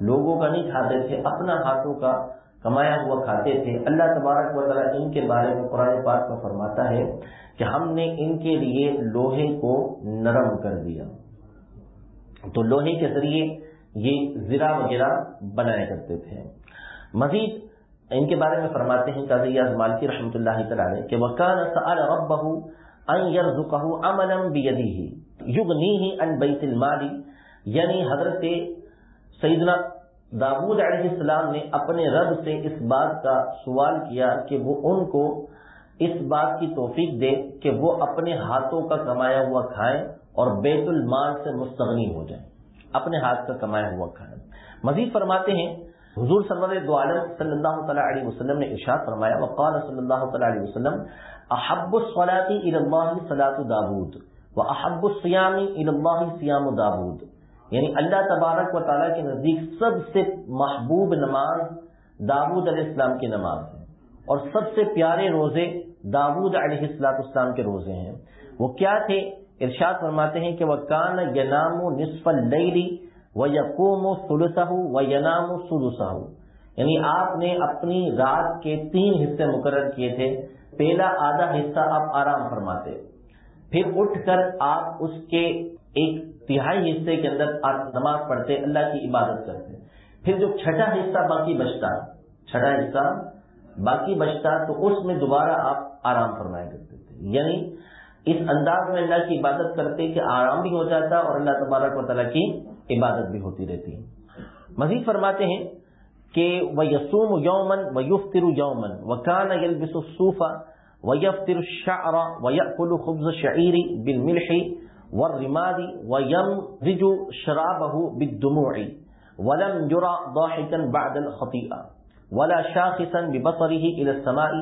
لوگوں کا نہیں کھاتے تھے، اپنا ہاتھوں کا کمایا ہوا کھاتے تھے۔ اللہ تبارک و تعالیٰ ان کے بارے میں قرآن پاک میں فرماتا ہے کہ ہم نے ان کے لیے لوہے کو نرم کر دیا۔ تو لوہے کے ذریعے یہ زرا وغیرہ بنایا کرتے تھے۔ مزید ان کے بارے میں فرماتے ہیں قاضی یاز مالکی رحمۃ اللہ تعالی کہ وکان سأل ربه ان يرزقه عملا بيده يغنيه عن بيت المال یعنی حضرت سیدنا داود علیہ السلام نے اپنے رب سے اس بات کا سوال کیا کہ وہ ان کو اس بات کی توفیق دے کہ وہ اپنے ہاتھوں کا کمایا ہوا کھائیں اور بیت المال سے مستغنی ہو جائیں اپنے ہاتھ کا کمایا ہوا کھائیں مزید فرماتے ہیں حضور صلی دو عالم صلی اللہ تعالیٰ علیہ وسلم نے ارشاد فرمایا، وقال صلی اللہ تعالیٰ علیہ وسلم، احب الصلاتی اللہ صلاۃ داود و احب السیامی اللہ سیام داود. یعنی اللہ تبارک و تعالیٰ کے نزدیک سب سے محبوب نماز داود علیہ السلام کی نماز ہے، اور سب سے پیارے روزے داود علیہ السلاط اسلام کے روزے ہیں۔ وہ کیا تھے؟ ارشاد فرماتے ہیں کہ وہ کان ینام نصف اللیلی و یقوم و سلسہ و ینام و سلسہ یعنی آپ نے اپنی رات کے تین حصے مقرر کیے تھے۔ پہلا آدھا حصہ آپ آرام فرماتے۔ پھر اٹھ کر آپ اس کے ایک تہائی حصے کے اندر آپ نماز پڑھتے، اللہ کی عبادت کرتے۔ پھر جو چھٹا حصہ باقی بچتا، چھٹا حصہ باقی بچتا، تو اس میں دوبارہ آپ آرام فرمایا کرتے تھے۔ یعنی اس انداز میں اللہ کی عبادت کرتے کہ آرام بھی ہو جاتا اور اللہ تبارک و تعالیٰ کی عبادت بھی ہوتی رہتی ہے مزید فرماتے ہیں کہ وہ یسوم یومن و یفتر یومن و کان یلبس صوفہ و یفتر شعر و یقل خبز شعیری بن ملحی و رمادی و یم رجو شرابہ بالدموع ولم يرى ضاحكا بعد الخطيئه ولا شاخصا ببصره الى السماء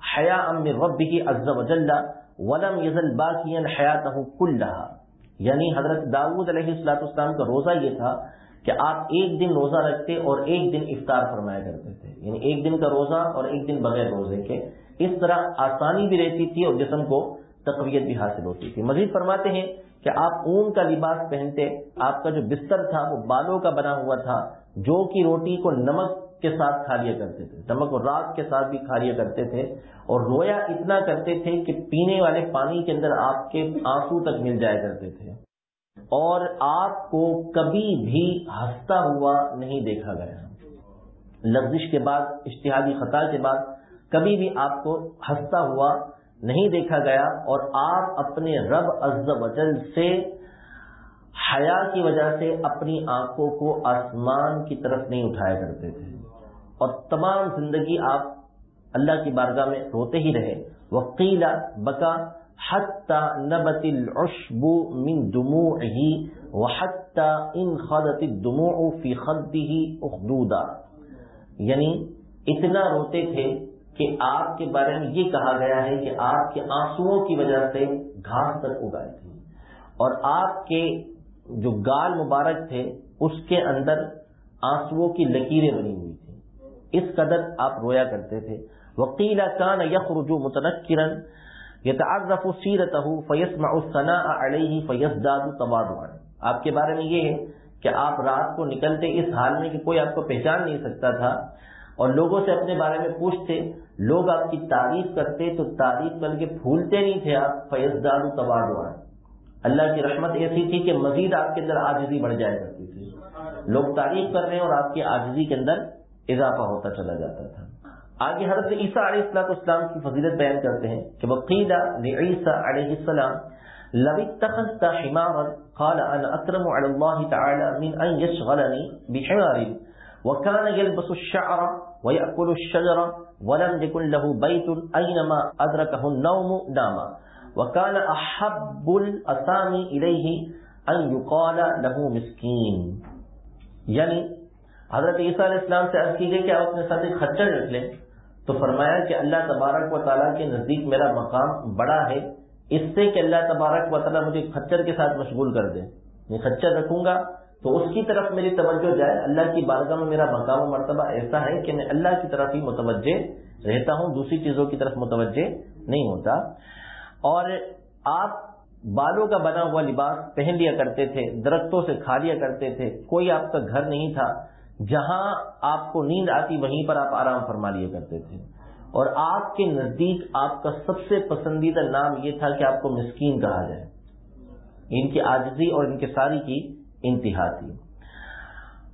حياء من ربه عز وجل ولم يزل باقيا حياته كلها یعنی حضرت داود علیہ السلاط اسلام کا روزہ یہ تھا کہ آپ ایک دن روزہ رکھتے اور ایک دن افطار فرمایا کرتے تھے۔ یعنی ایک دن کا روزہ اور ایک دن بغیر روزے کے۔ اس طرح آسانی بھی رہتی تھی اور جسم کو تقویت بھی حاصل ہوتی تھی۔ مزید فرماتے ہیں کہ آپ اون کا لباس پہنتے، آپ کا جو بستر تھا، وہ بالوں کا بنا ہوا تھا، جو کی روٹی کو نمک کے ساتھ کھا لیا کرتے تھے نمک اور راگ کے ساتھ بھی کھا لیا کرتے تھے اور رویا اتنا کرتے تھے کہ پینے والے پانی کے اندر آپ کے آنسو تک مل جایا کرتے تھے۔ اور آپ کو کبھی بھی ہنستا ہوا نہیں دیکھا گیا۔ لفزش کے بعد، اشتہادی خطا کے بعد کبھی بھی آپ کو ہنستا ہوا نہیں دیکھا گیا اور آپ اپنے رب عز وجل سے حیا کی وجہ سے اپنی آنکھوں کو آسمان کی طرف نہیں اٹھایا کرتے تھے۔ اور تمام زندگی آپ اللہ کی بارگاہ میں روتے ہی رہے۔ وکیلا بکا حتى نبت العشب من دموعه وحتى ان خدت الدموع في خده اخدودا۔ یعنی اتنا روتے تھے کہ آپ کے بارے میں یہ کہا گیا ہے کہ آپ کے آنسوؤں کی وجہ سے گھاس تک اگائے تھے۔ اور آپ کے جو گال مبارک تھے، اس کے اندر آنسو کی لکیریں بنی ہوئی۔ اس قدر آپ رویا کرتے تھے۔ وکیلا کان یخ رجو متنق کرن یہ تعرف علیہ فیس داد تباد آپ کے بارے میں یہ ہے کہ آپ رات کو نکلتے اس حال میں کہ کوئی آپ کو پہچان نہیں سکتا تھا اور لوگوں سے اپنے بارے میں پوچھتے، لوگ آپ کی تعریف کرتے تو تعریف کر کے پھولتے نہیں تھے آپ فیض دار اللہ کی رحمت ایسی تھی کہ مزید آپ کے اندر آجزی بڑھ جایا کرتی تھی۔ لوگ تعریف کر رہے ہیں اور آپ کی آجزی کے اندر اضافہ ہوتا چلا جاتا تھا۔ آگے حضرت عیسیٰ علیہ السلام اسلام کی فضیلت بیان کرتے ہیں کہ وقیدہ عیسیٰ علیہ السلام لو اتخذت حمارا، قال انا اكرم على الله تعالى من ان يشغلني بحمار وكان يلبس الشعر ويأكل الشجر ولم يكن له بيت اينما ادركه النوم نام وكان احب الاسامي اليه ان يقال له مسكين یعنی حضرت عیسیٰ علیہ السلام سے عرض کی گئی کہ آپ اپنے ساتھ ایک خچر رکھ لیں، تو فرمایا کہ اللہ تبارک و تعالیٰ کے نزدیک میرا مقام بڑا ہے، اس سے کہ اللہ تبارک و تعالیٰ مجھے خچر کے ساتھ مشغول کر دے۔ میں خچر رکھوں گا، تو اس کی طرف میری توجہ جائے۔ اللہ کی بارگاہ میں میرا مقام و مرتبہ ایسا ہے کہ میں اللہ کی طرف ہی متوجہ رہتا ہوں، دوسری چیزوں کی طرف متوجہ نہیں ہوتا۔ اور آپ بالوں کا بنا ہوا لباس پہن لیا کرتے تھے، درختوں سے کھا لیا کرتے تھے، کوئی آپ کا گھر نہیں تھا۔ جہاں آپ کو نیند آتی، وہیں پر آپ آرام فرما لیا کرتے تھے۔ اور آپ کے نزدیک آپ کا سب سے پسندیدہ نام یہ تھا کہ آپ کو مسکین کہا جائے۔ ان کی آجزی اور ان کے ساری کی انتہا تھی۔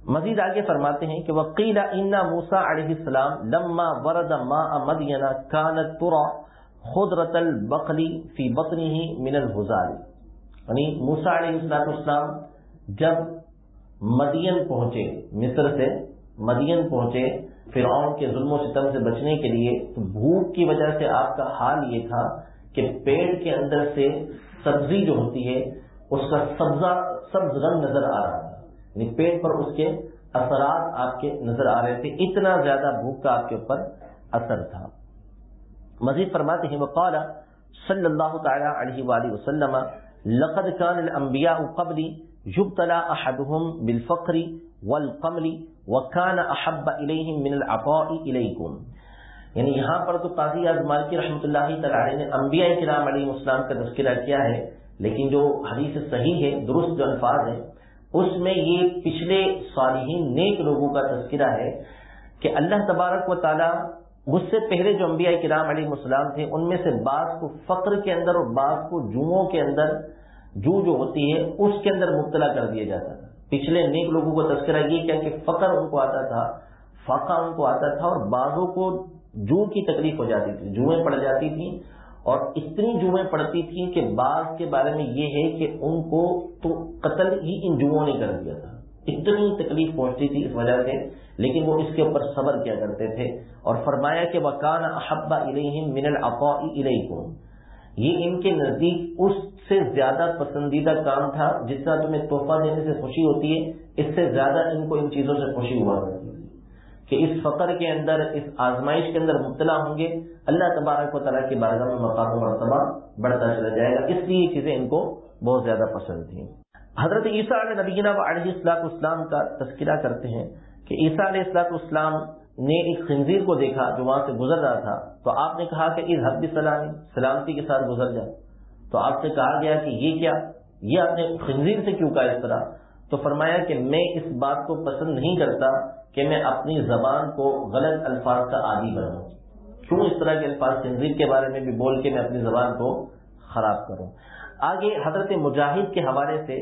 مزید آگے فرماتے ہیں کہ وکیلا انا موسا علیہ السلام لما ورد ما مدینہ کانت پورا خود رتل بکری فی بکری ہی من الحزاری یعنی موسا علیہ السلام اسلام جب مدین پہنچے، مصر سے مدین پہنچے، فرعون کے ظلم و ستم سے بچنے کے لیے بھوک کی وجہ سے آپ کا حال یہ تھا کہ پیڑ کے اندر سے سبزی جو ہوتی ہے، اس کا سبزہ، سبز رنگ نظر آ رہا تھا۔ یعنی پیڑ پر اس کے اثرات آپ کے نظر آ رہے تھے، اتنا زیادہ بھوک کا آپ کے اوپر اثر تھا۔ مزید فرماتے ہیں وقال صلی اللہ تعالی علیہ وآلہ وسلم، لقد كان الانبیاء قبلی یبتلا احدهم بالفقر والقمل وکان احب الیہم من العطاء الیکم یعنی یہاں پر تو قاضی اعظم مالکی رحمۃ اللہ تعالی نے انبیاء کرام علیہ السلام کا تذکرہ کیا ہے، لیکن جو حدیث صحیح ہے، درست جو الفاظ ہیں، اس میں یہ پچھلے صالحین نیک لوگوں کا تذکرہ ہے کہ اللہ تبارک و تعالی مجھ سے پہلے جو انبیاء کرام علیہ السلام تھے، ان میں سے بعض کو فقر کے اندر اور بعض کو جوؤں کے اندر جو جو ہوتی ہے، اس کے اندر مبتلا کر دیا جاتا تھا۔ پچھلے نیک لوگوں کو تذکرہ یہ کیا کہ فقر ان کو آتا تھا، فاقہ ان کو آتا تھا اور بعضوں کو جو کی تکلیف ہو جاتی تھی، جوئیں پڑ جاتی تھیں۔ اور اتنی جوئیں پڑتی تھیں کہ بعض کے بارے میں یہ ہے کہ ان کو تو قتل ہی ان جوؤں نے کر دیا تھا۔ اتنی تکلیف پہنچتی تھی اس وجہ سے، لیکن وہ اس کے اوپر صبر کیا کرتے تھے۔ اور فرمایا کہ وکان احبا الیہم من العفاء الیکم یہ ان کے نزدیک اس سے زیادہ پسندیدہ کام تھا جتنا تمہیں تحفہ دینے سے خوشی ہوتی ہے، اس سے زیادہ ان کو ان چیزوں سے خوشی ہوا کرتی تھی کہ اس فقر کے اندر، اس آزمائش کے اندر مبتلا ہوں گے، اللہ تبارک و تعالیٰ کی بارگاہ میں مقام و مرتبہ بڑھتا چلا جائے گا۔ اس لیے یہ چیزیں ان کو بہت زیادہ پسند تھیں۔ حضرت عیسیٰ علیہ نبینہ و علیہ السلاط اسلام کا تذکرہ کرتے ہیں کہ عیسیٰ علیہ السلاط اسلام نے ایک خنزیر کو دیکھا جو وہاں سے گزر رہا تھا، تو آپ نے کہا کہ اس حد سلامی سلامتی کے ساتھ گزر جائے تو آپ سے کہا گیا کہ یہ کیا؟ یہ آپ نے خنزیر سے کیوں کہا اس طرح؟ تو فرمایا کہ میں اس بات کو پسند نہیں کرتا کہ میں اپنی زبان کو غلط الفاظ کا عادی بناؤں۔ کیوں اس طرح کے الفاظ خنزیر کے بارے میں بھی بول کے میں اپنی زبان کو خراب کروں؟ آگے حضرت مجاہد کے حوالے سے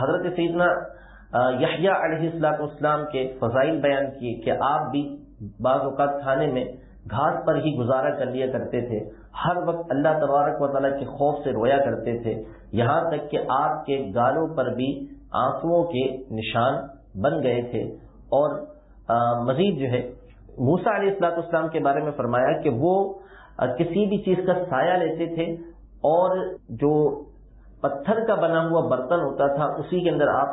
حضرت سیدنا یحییٰ علیہ السلاط اسلام کے فضائل بیان کیے کہ آپ بھی بعض اوقات کھانے میں گھاس پر ہی گزارا کر لیا کرتے تھے۔ ہر وقت اللہ تبارک و تعالیٰ کے خوف سے رویا کرتے تھے۔ یہاں تک کہ آپ کے گالوں پر بھی آنسو کے نشان بن گئے تھے۔ اور مزید جو ہے موسا علیہ السلاط اسلام کے بارے میں فرمایا کہ وہ کسی بھی چیز کا سایہ لیتے تھے اور جو پتھر کا بنا ہوا برتن ہوتا تھا، اسی کے اندر آپ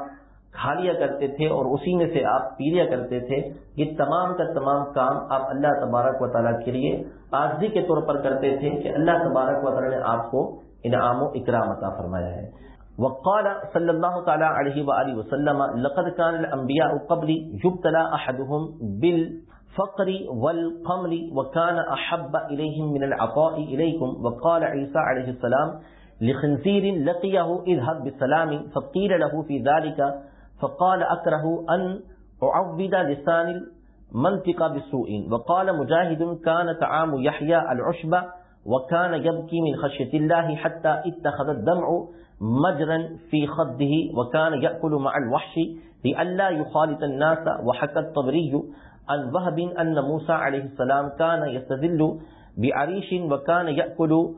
کھا لیا کرتے تھے اور اسی میں سے آپ پی لیا کرتے تھے، یہ تمام کا تمام کام آپ اللہ تبارک و تعالیٰ کے لیے آرزی کے طور پر کرتے تھے کہ اللہ تبارک و تعالیٰ نے آپ کو انعام و اکرام عطا فرمایا ہے۔ وقال صلی اللہ تعالی علیہ وآلہ وسلم، لقد كان الانبیاء قبل يبتلى احدهم بالفقر والقمر وكان احب اليهم من العطاء اليكم وقال عيسى عليه السلام لخنزير لقيه اذهب بالسلام فقيل له في ذلك فقال اكره ان اعود لسان المنطق بالسوء وقال مجاهد كان طعام يحيى العشب وكان يبكي من خشيه الله حتى اتخذ الدمع مجرا في خده وكان يأكل مع الوحش لألا يخالط الناس وحكى الطبري عن وهب أن موسى عليه السلام كان يستذل بعريش وكان يأكل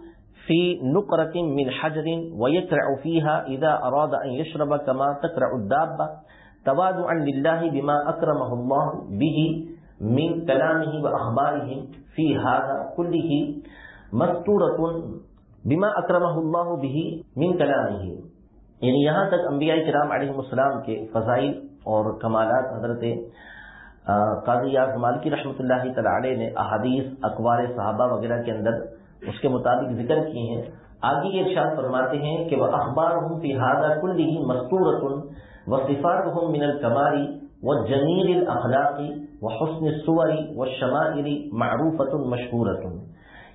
في نقرة من حجر ويكرع فيها إذا أراد أن يشرب كما تكرع الدابة توادعا لله بما أكرمه الله به من كلامه وأخباره في هذا كله مستورة بما اکرمہ اللہ بھی من کلامہ۔ یعنی یہاں تک انبیاء کرام علیہ السلام کے فضائل اور کمالات حضرت قاضی یاز مالکی رحمۃ اللہ تعالی نے احادیث، اقوال صحابہ وغیرہ کے اندر اس کے مطابق ذکر کیے ہیں۔ آگے یہ ارشاد فرماتے ہیں کہ وہ اخبار ہوں فی کل ہی مستورت و صفات ہوں من الکماری و جمیل الاخلاقی و حسن سوری و شمائری معروفت مشہورت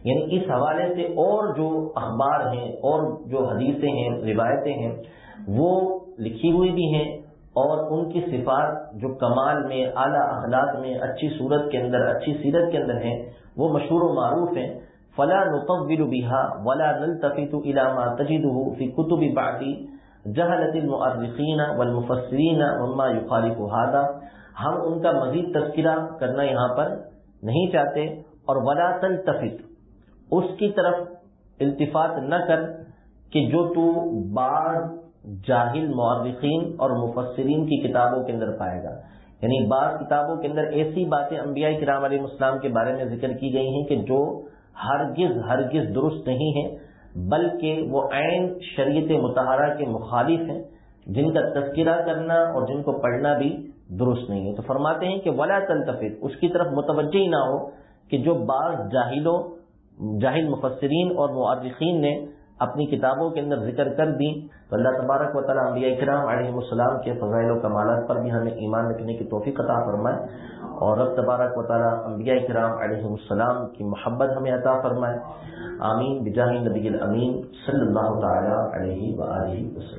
یعنی اس حوالے سے اور جو اخبار ہیں اور جو حدیثیں ہیں، روایتیں ہیں، وہ لکھی ہوئی بھی ہیں اور ان کی صفات جو کمال میں، اعلیٰ اخلاق میں، اچھی صورت کے اندر، اچھی سیرت کے اندر ہیں، وہ مشہور و معروف ہیں۔ فلا نطول بها ولا نلتفت الى ما تجده في كتب بعد جهلة المؤرخين والمفسرين وما يخالف هذا. ہم ان کا مزید تذکرہ کرنا یہاں پر نہیں چاہتے اور ولا تلتفت، اس کی طرف التفات نہ کر کہ جو تو بعض جاہل مورخین اور مفسرین کی کتابوں کے اندر پائے گا۔ یعنی بعض کتابوں کے اندر ایسی باتیں انبیاء کرام علیہ السلام کے بارے میں ذکر کی گئی ہیں کہ جو ہرگز ہرگز درست نہیں ہیں بلکہ وہ عین شریعت متحرہ کے مخالف ہیں، جن کا تذکرہ کرنا اور جن کو پڑھنا بھی درست نہیں ہے۔ تو فرماتے ہیں کہ ولا تلتفت اس کی طرف متوجہ ہی نہ ہو کہ جو بعض جاہلوں، جاہل مفسرین اور معرخین نے اپنی کتابوں کے اندر ذکر کر دی تو اللہ تبارک و تعالیٰ انبیاء کرام علیہ السلام کے فضائل و کمالات پر بھی ہمیں ایمان رکھنے کی توفیق عطا فرمائے۔ اور رب تبارک و تعالیٰ انبیاء کرام علیہ السلام کی محبت ہمیں عطا فرمائے۔ آمین۔ بجاہ نبی الامین صلی اللہ تعالیٰ علیہ وآلہ وسلم۔